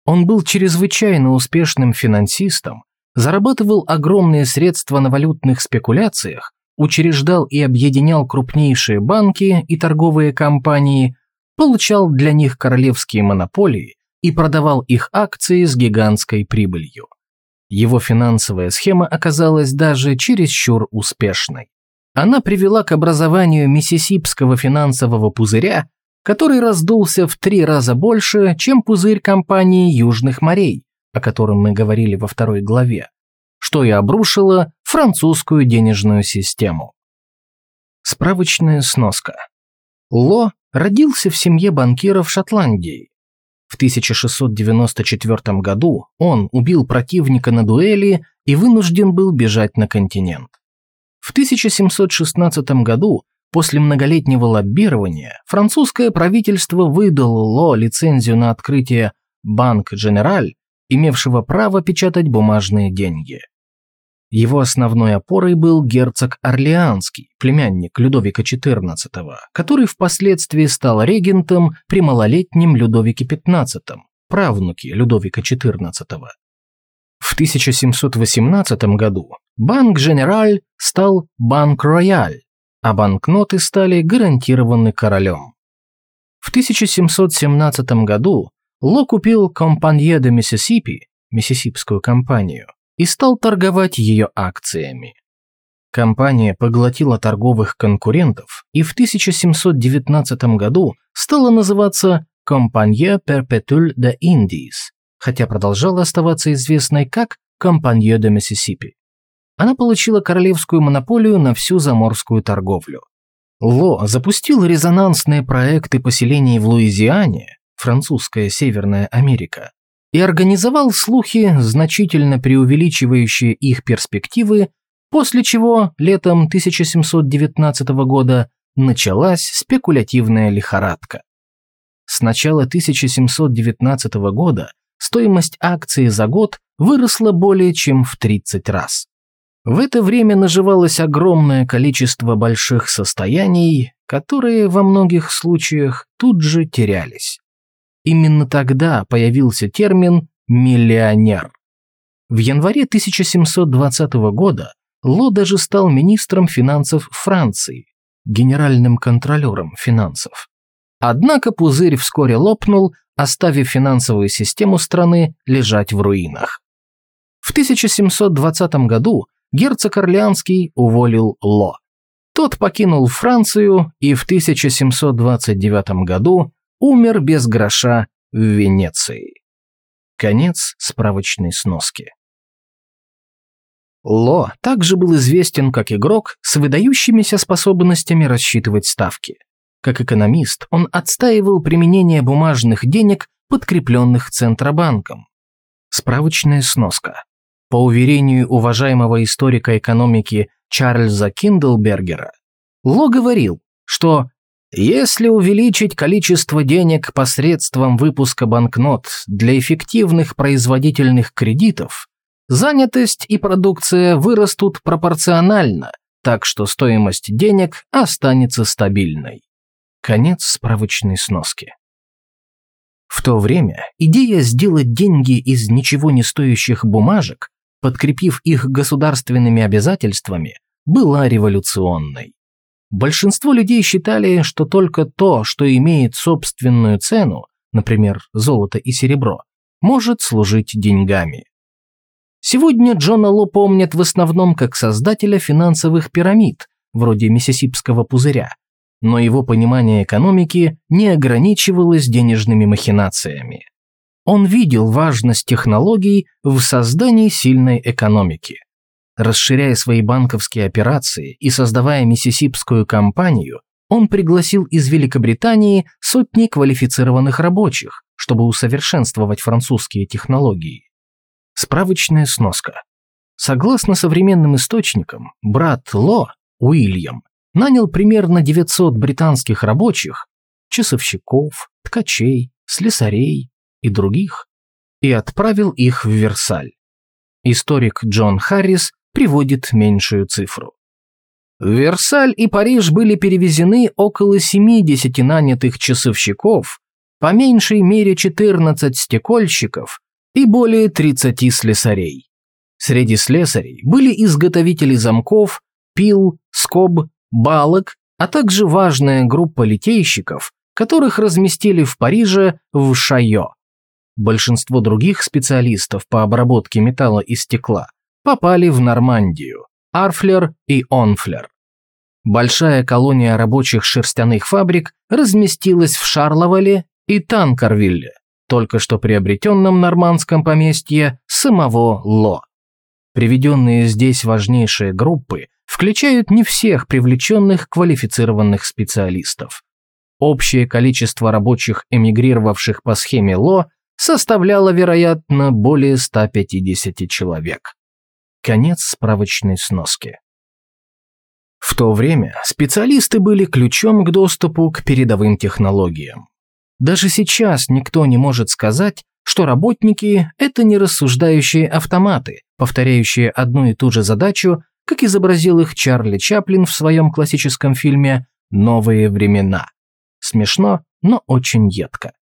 Speaker 1: Он был чрезвычайно успешным финансистом, зарабатывал огромные средства на валютных спекуляциях, учреждал и объединял крупнейшие банки и торговые компании, получал для них королевские монополии и продавал их акции с гигантской прибылью. Его финансовая схема оказалась даже чересчур успешной. Она привела к образованию миссисипского финансового пузыря, который раздулся в три раза больше, чем пузырь компании Южных морей, о котором мы говорили во второй главе, что и обрушило французскую денежную систему. Справочная сноска. Ло родился в семье банкиров Шотландии. В 1694 году он убил противника на дуэли и вынужден был бежать на континент. В 1716 году, после многолетнего лоббирования, французское правительство выдало Ло лицензию на открытие Банк Дженераль, имевшего право печатать бумажные деньги. Его основной опорой был герцог Орлеанский, племянник Людовика XIV, который впоследствии стал регентом при малолетнем Людовике XV, правнуке Людовика XIV. В 1718 году Банк Женераль стал Банк Рояль, а банкноты стали гарантированы королем. В 1717 году Ло купил Компанье де Миссисипи, миссисипскую компанию, и стал торговать ее акциями. Компания поглотила торговых конкурентов и в 1719 году стала называться Compagnie Perpetuelle de Indies, хотя продолжала оставаться известной как Compagnie de Mississippi. Она получила королевскую монополию на всю заморскую торговлю. Ло запустил резонансные проекты поселений в Луизиане, французская Северная Америка, и организовал слухи, значительно преувеличивающие их перспективы, после чего летом 1719 года началась спекулятивная лихорадка. С начала 1719 года стоимость акции за год выросла более чем в 30 раз. В это время наживалось огромное количество больших состояний, которые во многих случаях тут же терялись. Именно тогда появился термин «миллионер». В январе 1720 года Ло даже стал министром финансов Франции, генеральным контролером финансов. Однако пузырь вскоре лопнул, оставив финансовую систему страны лежать в руинах. В 1720 году герцог Орлеанский уволил Ло. Тот покинул Францию и в 1729 году умер без гроша в Венеции. Конец справочной сноски. Ло также был известен как игрок с выдающимися способностями рассчитывать ставки. Как экономист, он отстаивал применение бумажных денег, подкрепленных Центробанком. Справочная сноска. По уверению уважаемого историка экономики Чарльза Киндлбергера, Ло говорил, что если увеличить количество денег посредством выпуска банкнот для эффективных производительных кредитов, занятость и продукция вырастут пропорционально, так что стоимость денег останется стабильной. Конец справочной сноски. В то время идея сделать деньги из ничего не стоящих бумажек, подкрепив их государственными обязательствами, была революционной. Большинство людей считали, что только то, что имеет собственную цену, например, золото и серебро, может служить деньгами. Сегодня Джона Ло помнят в основном как создателя финансовых пирамид, вроде Миссисипского пузыря, но его понимание экономики не ограничивалось денежными махинациями. Он видел важность технологий в создании сильной экономики расширяя свои банковские операции и создавая миссисипскую компанию, он пригласил из Великобритании сотни квалифицированных рабочих, чтобы усовершенствовать французские технологии. Справочная сноска. Согласно современным источникам, брат Ло, Уильям, нанял примерно 900 британских рабочих, часовщиков, ткачей, слесарей и других и отправил их в Версаль. Историк Джон Харрис приводит меньшую цифру. В Версаль и Париж были перевезены около 70 нанятых часовщиков, по меньшей мере 14 стекольщиков и более 30 слесарей. Среди слесарей были изготовители замков, пил, скоб, балок, а также важная группа литейщиков, которых разместили в Париже в Шайо. Большинство других специалистов по обработке металла и стекла попали в Нормандию, Арфлер и Онфлер. Большая колония рабочих шерстяных фабрик разместилась в Шарловале и Танкервилле, только что приобретенном нормандском поместье самого Ло. Приведенные здесь важнейшие группы включают не всех привлеченных квалифицированных специалистов. Общее количество рабочих, эмигрировавших по схеме Ло, составляло, вероятно, более 150 человек. Конец справочной сноски. В то время специалисты были ключом к доступу к передовым технологиям. Даже сейчас никто не может сказать, что работники – это не рассуждающие автоматы, повторяющие одну и ту же задачу, как изобразил их Чарли Чаплин в своем классическом фильме «Новые времена». Смешно, но очень едко.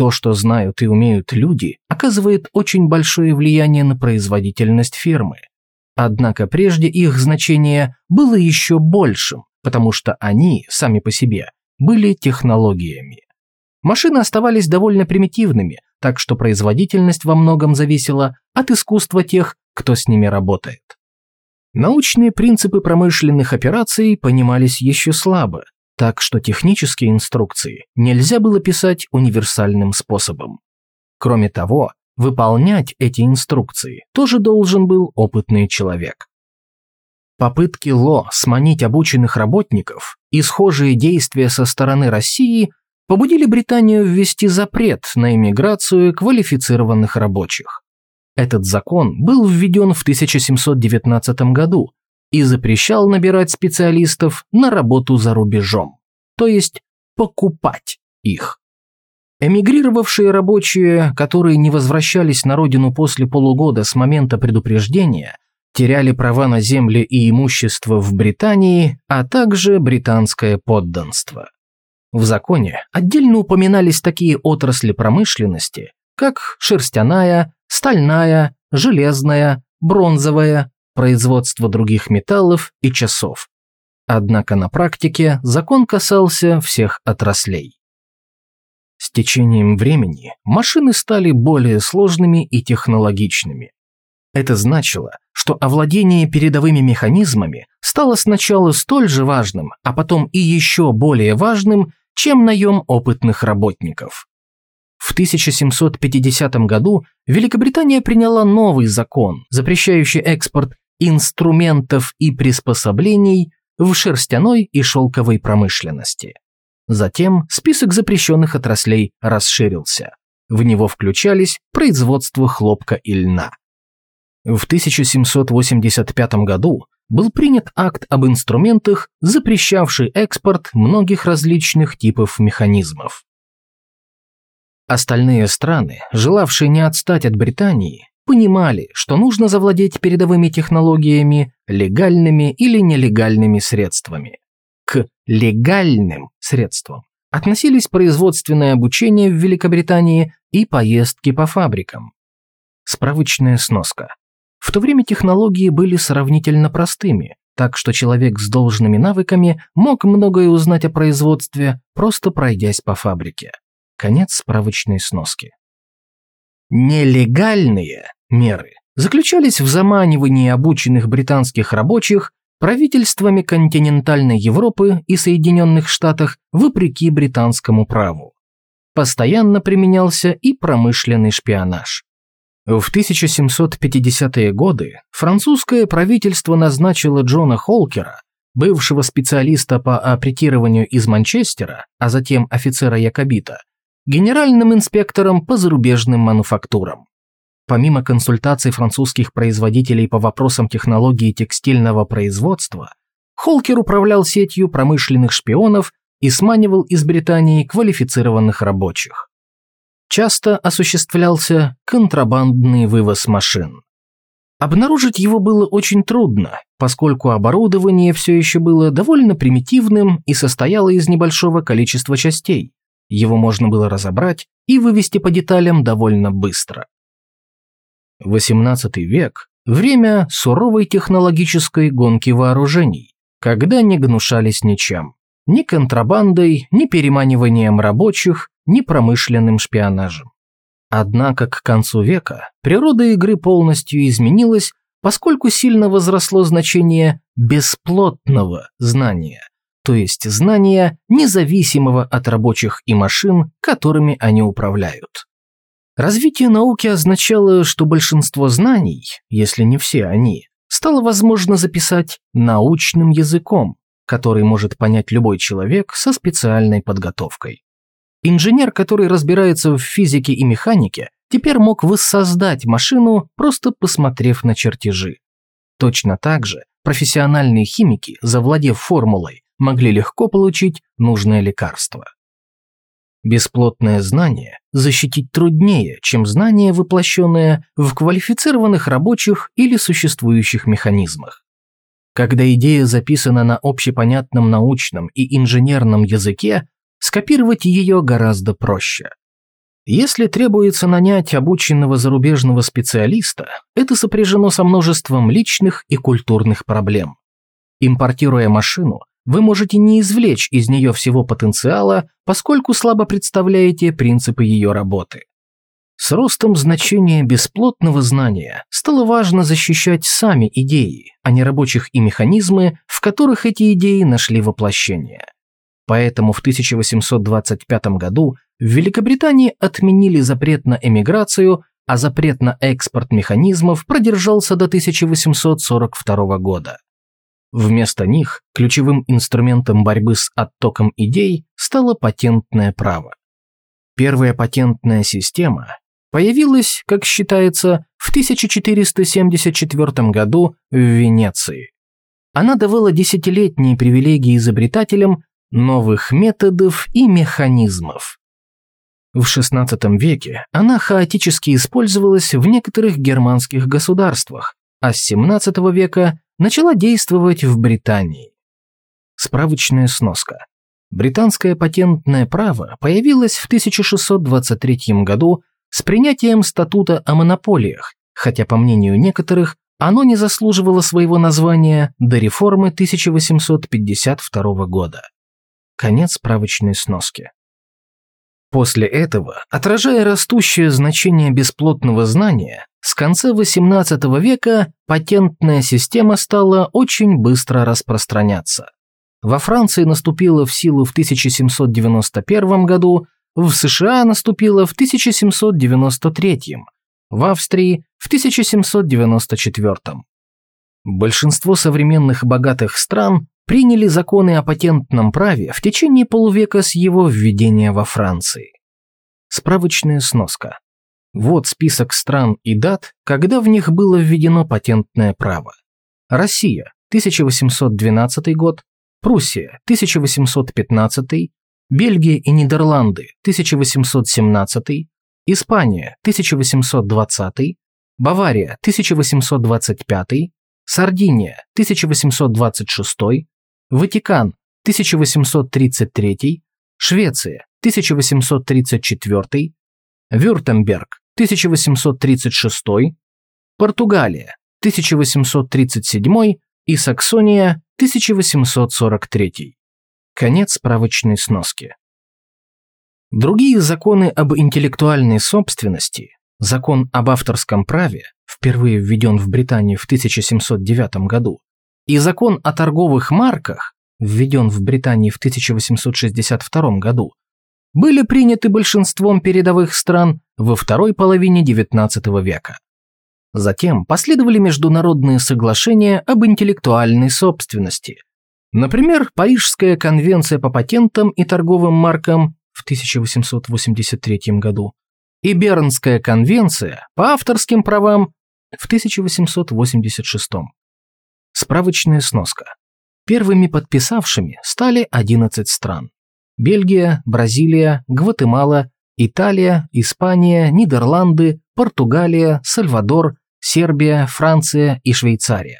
Speaker 1: То, что знают и умеют люди, оказывает очень большое влияние на производительность фирмы. Однако прежде их значение было еще большим, потому что они, сами по себе, были технологиями. Машины оставались довольно примитивными, так что производительность во многом зависела от искусства тех, кто с ними работает. Научные принципы промышленных операций понимались еще слабо, так что технические инструкции нельзя было писать универсальным способом. Кроме того, выполнять эти инструкции тоже должен был опытный человек. Попытки ЛО сманить обученных работников и схожие действия со стороны России побудили Британию ввести запрет на иммиграцию квалифицированных рабочих. Этот закон был введен в 1719 году и запрещал набирать специалистов на работу за рубежом, то есть покупать их. Эмигрировавшие рабочие, которые не возвращались на родину после полугода с момента предупреждения, теряли права на земли и имущество в Британии, а также британское подданство. В законе отдельно упоминались такие отрасли промышленности, как шерстяная, стальная, железная, бронзовая, производство других металлов и часов. Однако на практике закон касался всех отраслей. С течением времени машины стали более сложными и технологичными. Это значило, что овладение передовыми механизмами стало сначала столь же важным, а потом и еще более важным, чем наем опытных работников. В 1750 году Великобритания приняла новый закон, запрещающий экспорт инструментов и приспособлений в шерстяной и шелковой промышленности. Затем список запрещенных отраслей расширился. В него включались производство хлопка и льна. В 1785 году был принят акт об инструментах, запрещавший экспорт многих различных типов механизмов. Остальные страны, желавшие не отстать от Британии, понимали, что нужно завладеть передовыми технологиями, легальными или нелегальными средствами. К легальным средствам относились производственное обучение в Великобритании и поездки по фабрикам. Справочная сноска. В то время технологии были сравнительно простыми, так что человек с должными навыками мог многое узнать о производстве, просто пройдясь по фабрике. Конец справочной сноски. Нелегальные меры заключались в заманивании обученных британских рабочих правительствами континентальной Европы и Соединенных Штатах вопреки британскому праву. Постоянно применялся и промышленный шпионаж. В 1750-е годы французское правительство назначило Джона Холкера, бывшего специалиста по апретированию из Манчестера, а затем офицера Якобита, генеральным инспектором по зарубежным мануфактурам. Помимо консультаций французских производителей по вопросам технологии текстильного производства, Холкер управлял сетью промышленных шпионов и сманивал из Британии квалифицированных рабочих. Часто осуществлялся контрабандный вывоз машин. Обнаружить его было очень трудно, поскольку оборудование все еще было довольно примитивным и состояло из небольшого количества частей. Его можно было разобрать и вывести по деталям довольно быстро. XVIII век – время суровой технологической гонки вооружений, когда не гнушались ничем. Ни контрабандой, ни переманиванием рабочих, ни промышленным шпионажем. Однако к концу века природа игры полностью изменилась, поскольку сильно возросло значение бесплотного знания, то есть знания, независимого от рабочих и машин, которыми они управляют. Развитие науки означало, что большинство знаний, если не все они, стало возможно записать научным языком, который может понять любой человек со специальной подготовкой. Инженер, который разбирается в физике и механике, теперь мог воссоздать машину, просто посмотрев на чертежи. Точно так же профессиональные химики, завладев формулой, могли легко получить нужное лекарство. Бесплотное знание защитить труднее, чем знание, воплощенное в квалифицированных рабочих или существующих механизмах. Когда идея записана на общепонятном научном и инженерном языке, скопировать ее гораздо проще. Если требуется нанять обученного зарубежного специалиста, это сопряжено со множеством личных и культурных проблем. Импортируя машину, вы можете не извлечь из нее всего потенциала, поскольку слабо представляете принципы ее работы. С ростом значения бесплотного знания стало важно защищать сами идеи, а не рабочих и механизмы, в которых эти идеи нашли воплощение. Поэтому в 1825 году в Великобритании отменили запрет на эмиграцию, а запрет на экспорт механизмов продержался до 1842 года. Вместо них ключевым инструментом борьбы с оттоком идей стало патентное право. Первая патентная система появилась, как считается, в 1474 году в Венеции. Она давала десятилетние привилегии изобретателям новых методов и механизмов. В XVI веке она хаотически использовалась в некоторых германских государствах, а с XVII века начала действовать в Британии. Справочная сноска. Британское патентное право появилось в 1623 году с принятием статута о монополиях, хотя, по мнению некоторых, оно не заслуживало своего названия до реформы 1852 года. Конец справочной сноски. После этого, отражая растущее значение бесплотного знания, с конца XVIII века патентная система стала очень быстро распространяться. Во Франции наступила в силу в 1791 году, в США наступила в 1793, в Австрии – в 1794. Большинство современных богатых стран приняли законы о патентном праве в течение полувека с его введения во Франции. Справочная сноска. Вот список стран и дат, когда в них было введено патентное право. Россия – 1812 год, Пруссия – 1815, Бельгия и Нидерланды – 1817, Испания – 1820, Бавария – 1825, Сардиния – 1826, Ватикан – 1833, Швеция – 1834, Вюртемберг – 1836, Португалия – 1837 и Саксония – 1843. Конец справочной сноски. Другие законы об интеллектуальной собственности, закон об авторском праве, впервые введен в Британии в 1709 году, и закон о торговых марках, введен в Британии в 1862 году, были приняты большинством передовых стран во второй половине XIX века. Затем последовали международные соглашения об интеллектуальной собственности. Например, Парижская конвенция по патентам и торговым маркам в 1883 году и Бернская конвенция по авторским правам в 1886. Справочная сноска. Первыми подписавшими стали 11 стран. Бельгия, Бразилия, Гватемала, Италия, Испания, Нидерланды, Португалия, Сальвадор, Сербия, Франция и Швейцария.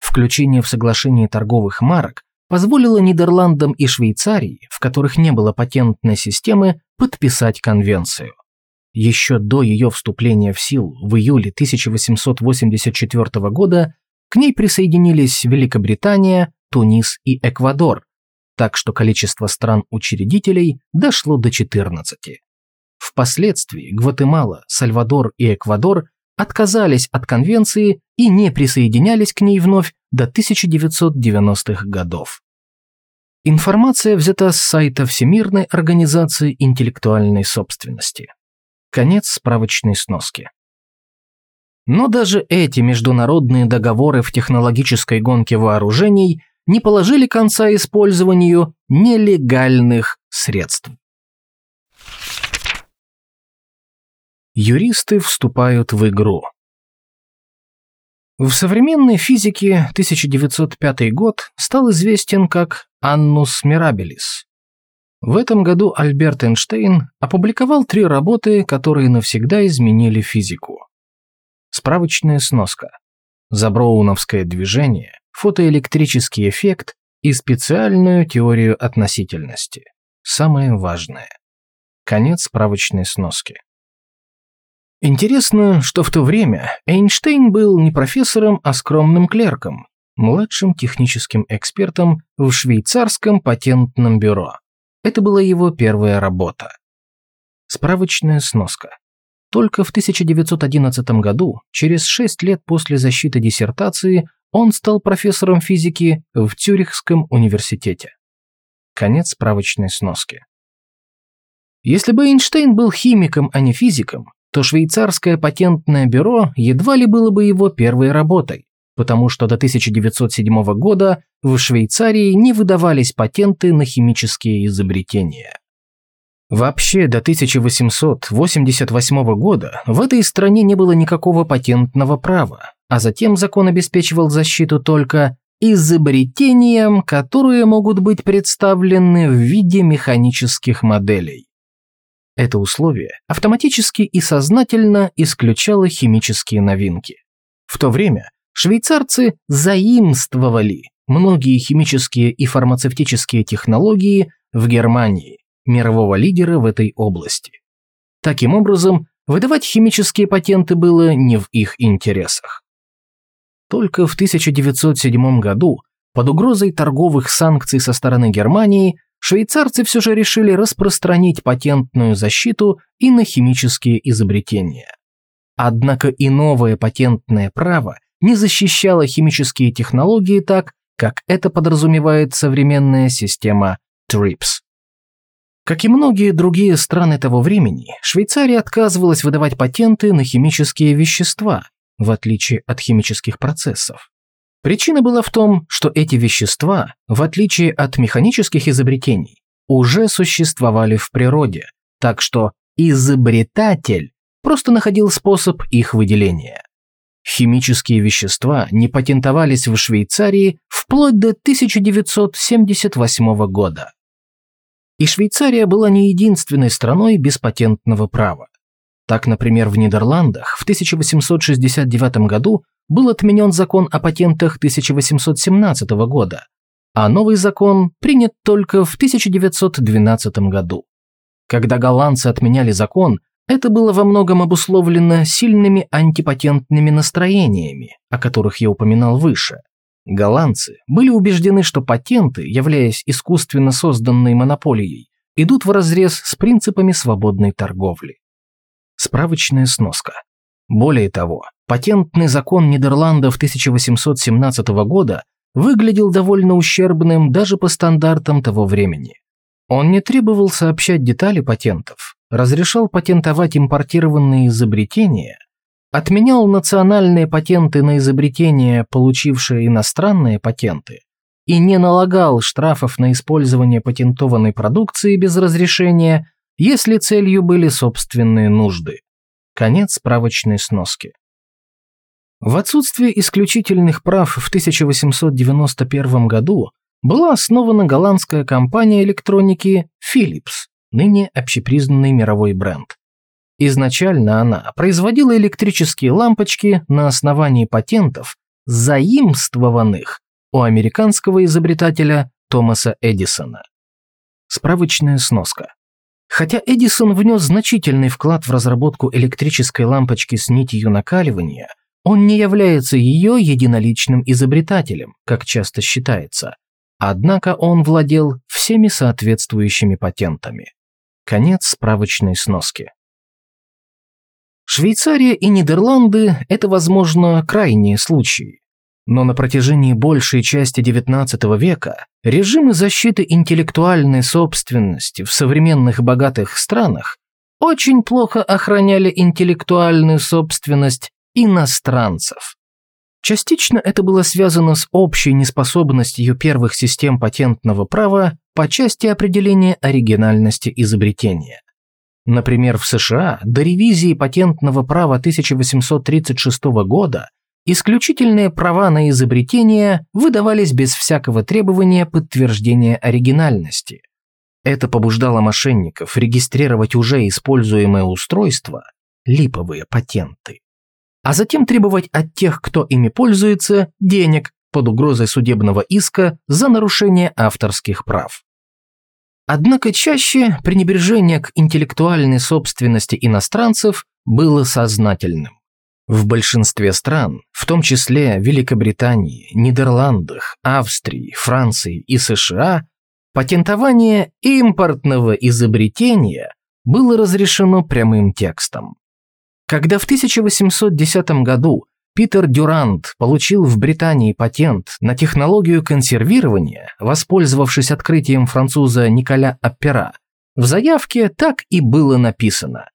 Speaker 1: Включение в соглашение торговых марок позволило Нидерландам и Швейцарии, в которых не было патентной системы, подписать конвенцию. Еще до ее вступления в силу в июле 1884 года к ней присоединились Великобритания, Тунис и Эквадор, так что количество стран-учредителей дошло до 14. Впоследствии Гватемала, Сальвадор и Эквадор отказались от конвенции и не присоединялись к ней вновь до 1990-х годов. Информация взята с сайта Всемирной организации интеллектуальной собственности. Конец справочной сноски. Но даже эти международные договоры в технологической гонке вооружений не положили конца использованию нелегальных средств. Юристы вступают в игру. В современной физике 1905 год стал известен как Annus Mirabilis. В этом году Альберт Эйнштейн опубликовал три работы, которые навсегда изменили физику. Справочная сноска. Заброуновское движение, фотоэлектрический эффект и специальную теорию относительности. Самое важное. Конец справочной сноски. Интересно, что в то время Эйнштейн был не профессором, а скромным клерком, младшим техническим экспертом в швейцарском патентном бюро. Это была его первая работа. Справочная сноска. Только в 1911 году, через шесть лет после защиты диссертации, он стал профессором физики в Цюрихском университете. Конец справочной сноски. Если бы Эйнштейн был химиком, а не физиком, то швейцарское патентное бюро едва ли было бы его первой работой, потому что до 1907 года в Швейцарии не выдавались патенты на химические изобретения. Вообще, до 1888 года в этой стране не было никакого патентного права, а затем закон обеспечивал защиту только изобретениям, которые могут быть представлены в виде механических моделей. Это условие автоматически и сознательно исключало химические новинки. В то время швейцарцы заимствовали многие химические и фармацевтические технологии в Германии, мирового лидера в этой области. Таким образом, выдавать химические патенты было не в их интересах. Только в 1907 году, под угрозой торговых санкций со стороны Германии, швейцарцы все же решили распространить патентную защиту и на химические изобретения. Однако и новое патентное право не защищало химические технологии так, как это подразумевает современная система TRIPS. Как и многие другие страны того времени, Швейцария отказывалась выдавать патенты на химические вещества, в отличие от химических процессов. Причина была в том, что эти вещества, в отличие от механических изобретений, уже существовали в природе, так что изобретатель просто находил способ их выделения. Химические вещества не патентовались в Швейцарии вплоть до 1978 года. И Швейцария была не единственной страной без патентного права. Так, например, в Нидерландах в 1869 году был отменен закон о патентах 1817 года, а новый закон принят только в 1912 году. Когда голландцы отменяли закон, это было во многом обусловлено сильными антипатентными настроениями, о которых я упоминал выше. Голландцы были убеждены, что патенты, являясь искусственно созданной монополией, идут вразрез с принципами свободной торговли. Справочная сноска. Более того, патентный закон Нидерландов 1817 года выглядел довольно ущербным даже по стандартам того времени. Он не требовал сообщать детали патентов, разрешал патентовать импортированные изобретения, отменял национальные патенты на изобретения, получившие иностранные патенты, и не налагал штрафов на использование патентованной продукции без разрешения, если целью были собственные нужды. Конец справочной сноски. В отсутствие исключительных прав в 1891 году была основана голландская компания электроники Philips, ныне общепризнанный мировой бренд. Изначально она производила электрические лампочки на основании патентов, заимствованных у американского изобретателя Томаса Эдисона. Справочная сноска. Хотя Эдисон внес значительный вклад в разработку электрической лампочки с нитью накаливания, он не является ее единоличным изобретателем, как часто считается. Однако он владел всеми соответствующими патентами. Конец справочной сноски. Швейцария и Нидерланды – это, возможно, крайние случаи. Но на протяжении большей части XIX века режимы защиты интеллектуальной собственности в современных богатых странах очень плохо охраняли интеллектуальную собственность иностранцев. Частично это было связано с общей неспособностью первых систем патентного права по части определения оригинальности изобретения. Например, в США до ревизии патентного права 1836 года исключительные права на изобретение выдавались без всякого требования подтверждения оригинальности. Это побуждало мошенников регистрировать уже используемое устройство, липовые патенты, а затем требовать от тех, кто ими пользуется, денег под угрозой судебного иска за нарушение авторских прав. Однако чаще пренебрежение к интеллектуальной собственности иностранцев было сознательным. В большинстве стран, в том числе Великобритании, Нидерландах, Австрии, Франции и США, патентование импортного изобретения было разрешено прямым текстом. Когда в 1810 году Питер Дюрант получил в Британии патент на технологию консервирования, воспользовавшись открытием француза Николя Аппера. В заявке так и было написано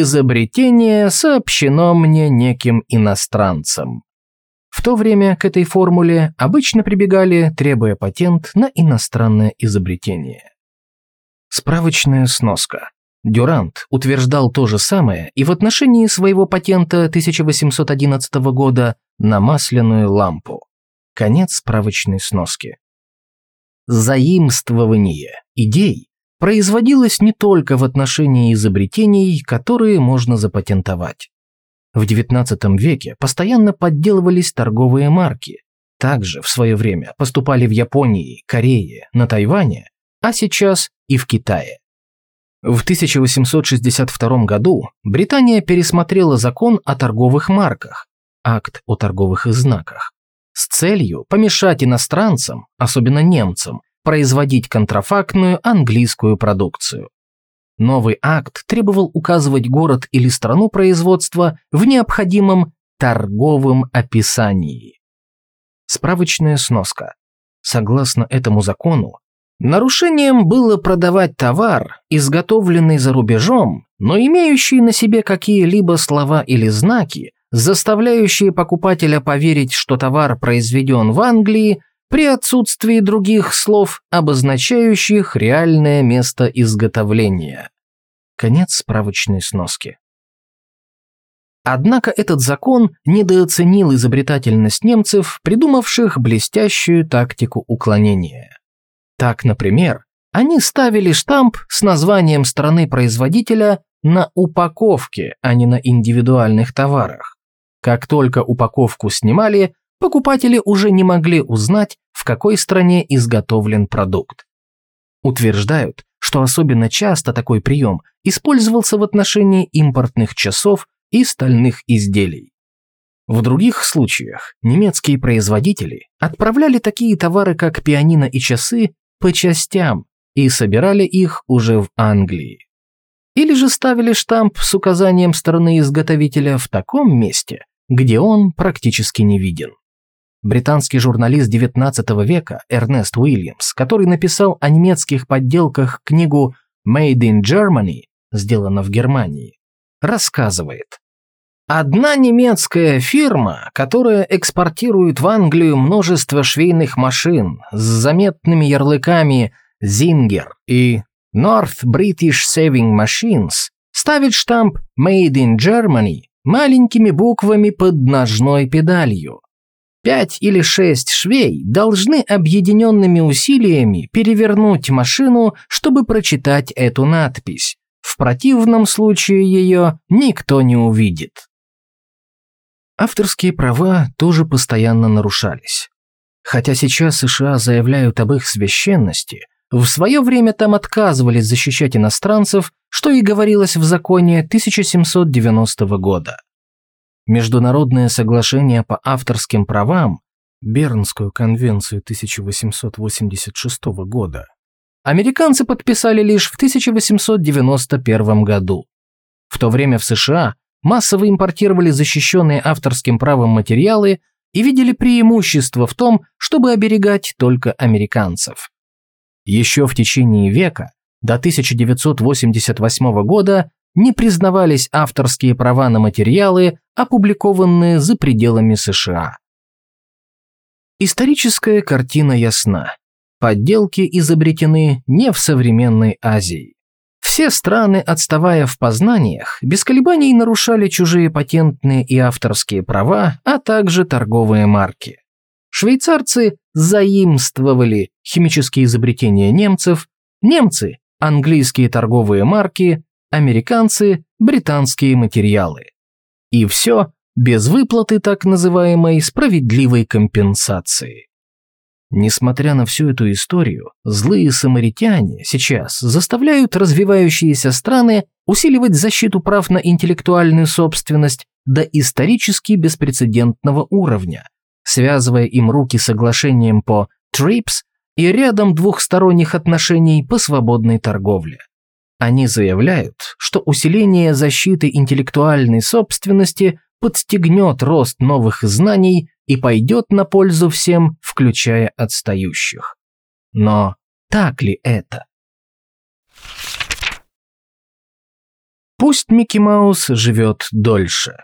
Speaker 1: «Изобретение сообщено мне неким иностранцам». В то время к этой формуле обычно прибегали, требуя патент на иностранное изобретение. Справочная сноска. Дюрант утверждал то же самое и в отношении своего патента 1811 года на масляную лампу. Конец справочной сноски. Заимствование идей производилось не только в отношении изобретений, которые можно запатентовать. В XIX веке постоянно подделывались торговые марки. Также в свое время поступали в Японии, Корее, на Тайване, а сейчас и в Китае. В 1862 году Британия пересмотрела закон о торговых марках, акт о торговых знаках, с целью помешать иностранцам, особенно немцам, производить контрафактную английскую продукцию. Новый акт требовал указывать город или страну производства в необходимом торговом описании. Справочная сноска. Согласно этому закону, Нарушением было продавать товар, изготовленный за рубежом, но имеющий на себе какие-либо слова или знаки, заставляющие покупателя поверить, что товар произведен в Англии, при отсутствии других слов, обозначающих реальное место изготовления. Конец справочной сноски. Однако этот закон недооценил изобретательность немцев, придумавших блестящую тактику уклонения. Так, например, они ставили штамп с названием страны-производителя на упаковке, а не на индивидуальных товарах. Как только упаковку снимали, покупатели уже не могли узнать, в какой стране изготовлен продукт. Утверждают, что особенно часто такой прием использовался в отношении импортных часов и стальных изделий. В других случаях немецкие производители отправляли такие товары, как пианино и часы, по частям и собирали их уже в Англии. Или же ставили штамп с указанием стороны изготовителя в таком месте, где он практически не виден. Британский журналист XIX века Эрнест Уильямс, который написал о немецких подделках книгу «Made in Germany», сделано в Германии, рассказывает. Одна немецкая фирма, которая экспортирует в Англию множество швейных машин с заметными ярлыками Zinger и North British Saving Machines, ставит штамп Made in Germany маленькими буквами под ножной педалью. Пять или шесть швей должны объединенными усилиями перевернуть машину, чтобы прочитать эту надпись. В противном случае ее никто не увидит. Авторские права тоже постоянно нарушались. Хотя сейчас США заявляют об их священности, в свое время там отказывались защищать иностранцев, что и говорилось в законе 1790 года. Международное соглашение по авторским правам, Бернскую конвенцию 1886 года, американцы подписали лишь в 1891 году. В то время в США массово импортировали защищенные авторским правом материалы и видели преимущество в том, чтобы оберегать только американцев. Еще в течение века, до 1988 года, не признавались авторские права на материалы, опубликованные за пределами США. Историческая картина ясна. Подделки изобретены не в современной Азии. Все страны, отставая в познаниях, без колебаний нарушали чужие патентные и авторские права, а также торговые марки. Швейцарцы заимствовали химические изобретения немцев, немцы – английские торговые марки, американцы – британские материалы. И все без выплаты так называемой справедливой компенсации. Несмотря на всю эту историю, злые самаритяне сейчас заставляют развивающиеся страны усиливать защиту прав на интеллектуальную собственность до исторически беспрецедентного уровня, связывая им руки соглашением по TRIPS и рядом двухсторонних отношений по свободной торговле. Они заявляют, что усиление защиты интеллектуальной собственности подстегнет рост новых знаний и пойдет на пользу всем, включая отстающих. Но так ли это? Пусть Микки Маус живет дольше.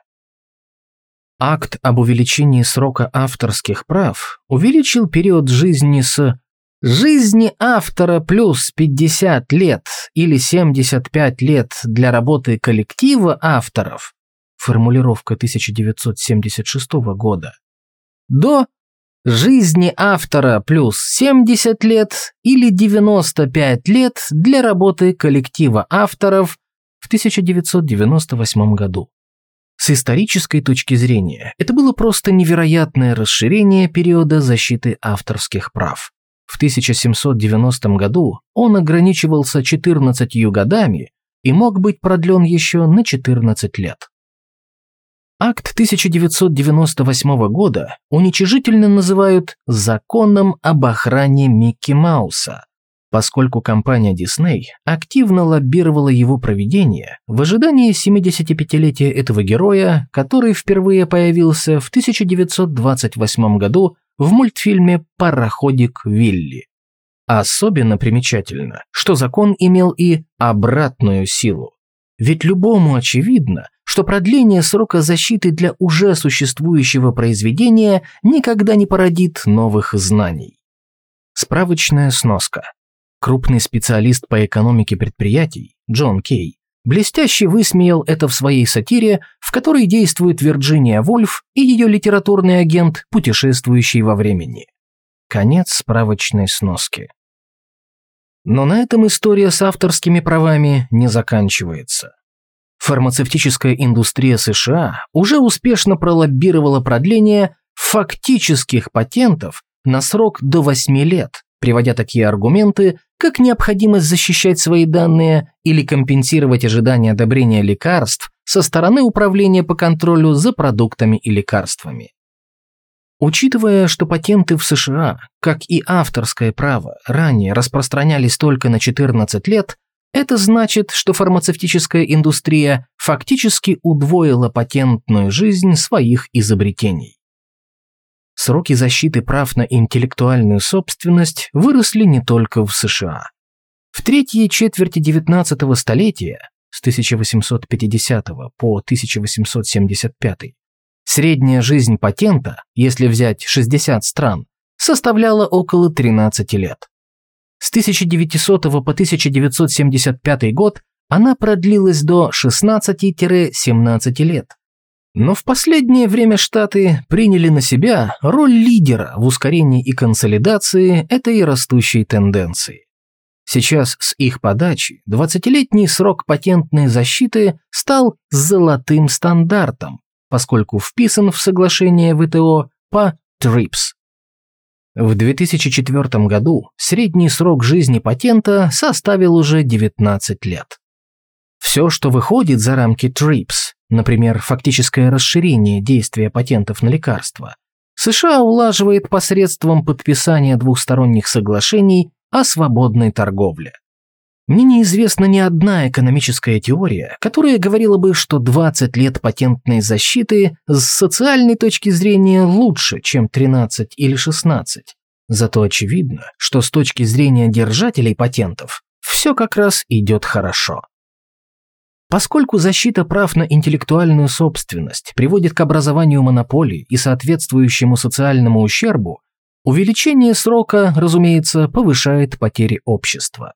Speaker 1: Акт об увеличении срока авторских прав увеличил период жизни с жизни автора плюс 50 лет или 75 лет для работы коллектива авторов, формулировка 1976 года, до жизни автора плюс 70 лет или 95 лет для работы коллектива авторов в 1998 году. С исторической точки зрения, это было просто невероятное расширение периода защиты авторских прав. В 1790 году он ограничивался 14 годами и мог быть продлен еще на 14 лет. Акт 1998 года уничижительно называют «законом об охране Микки Мауса», поскольку компания Disney активно лоббировала его проведение в ожидании 75-летия этого героя, который впервые появился в 1928 году в мультфильме «Пароходик Вилли». Особенно примечательно, что закон имел и обратную силу. Ведь любому очевидно, что продление срока защиты для уже существующего произведения никогда не породит новых знаний. Справочная сноска. Крупный специалист по экономике предприятий Джон Кей блестяще высмеял это в своей сатире, в которой действует Вирджиния Вольф и ее литературный агент, путешествующий во времени. Конец справочной сноски. Но на этом история с авторскими правами не заканчивается. Фармацевтическая индустрия США уже успешно пролоббировала продление фактических патентов на срок до 8 лет, приводя такие аргументы, как необходимость защищать свои данные или компенсировать ожидания одобрения лекарств со стороны Управления по контролю за продуктами и лекарствами. Учитывая, что патенты в США, как и авторское право, ранее распространялись только на 14 лет, это значит, что фармацевтическая индустрия фактически удвоила патентную жизнь своих изобретений сроки защиты прав на интеллектуальную собственность выросли не только в США. В третьей четверти XIX столетия, с 1850 по 1875, средняя жизнь патента, если взять 60 стран, составляла около 13 лет. С 1900 по 1975 год она продлилась до 16-17 лет. Но в последнее время Штаты приняли на себя роль лидера в ускорении и консолидации этой растущей тенденции. Сейчас с их подачи 20-летний срок патентной защиты стал золотым стандартом, поскольку вписан в соглашение ВТО по TRIPS. В 2004 году средний срок жизни патента составил уже 19 лет. Все, что выходит за рамки TRIPS, например, фактическое расширение действия патентов на лекарства, США улаживает посредством подписания двухсторонних соглашений о свободной торговле. Мне неизвестна ни одна экономическая теория, которая говорила бы, что 20 лет патентной защиты с социальной точки зрения лучше, чем 13 или 16. Зато очевидно, что с точки зрения держателей патентов все как раз идет хорошо. Поскольку защита прав на интеллектуальную собственность приводит к образованию монополий и соответствующему социальному ущербу, увеличение срока, разумеется, повышает потери общества.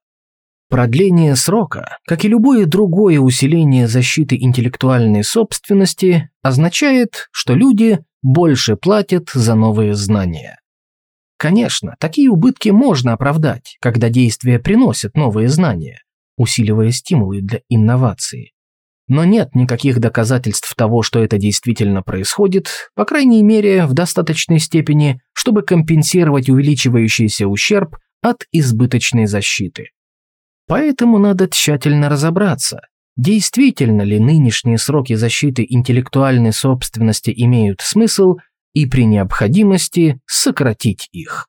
Speaker 1: Продление срока, как и любое другое усиление защиты интеллектуальной собственности, означает, что люди больше платят за новые знания. Конечно, такие убытки можно оправдать, когда действия приносят новые знания, усиливая стимулы для инновации. Но нет никаких доказательств того, что это действительно происходит, по крайней мере, в достаточной степени, чтобы компенсировать увеличивающийся ущерб от избыточной защиты. Поэтому надо тщательно разобраться, действительно ли нынешние сроки защиты интеллектуальной собственности имеют смысл и при необходимости сократить их.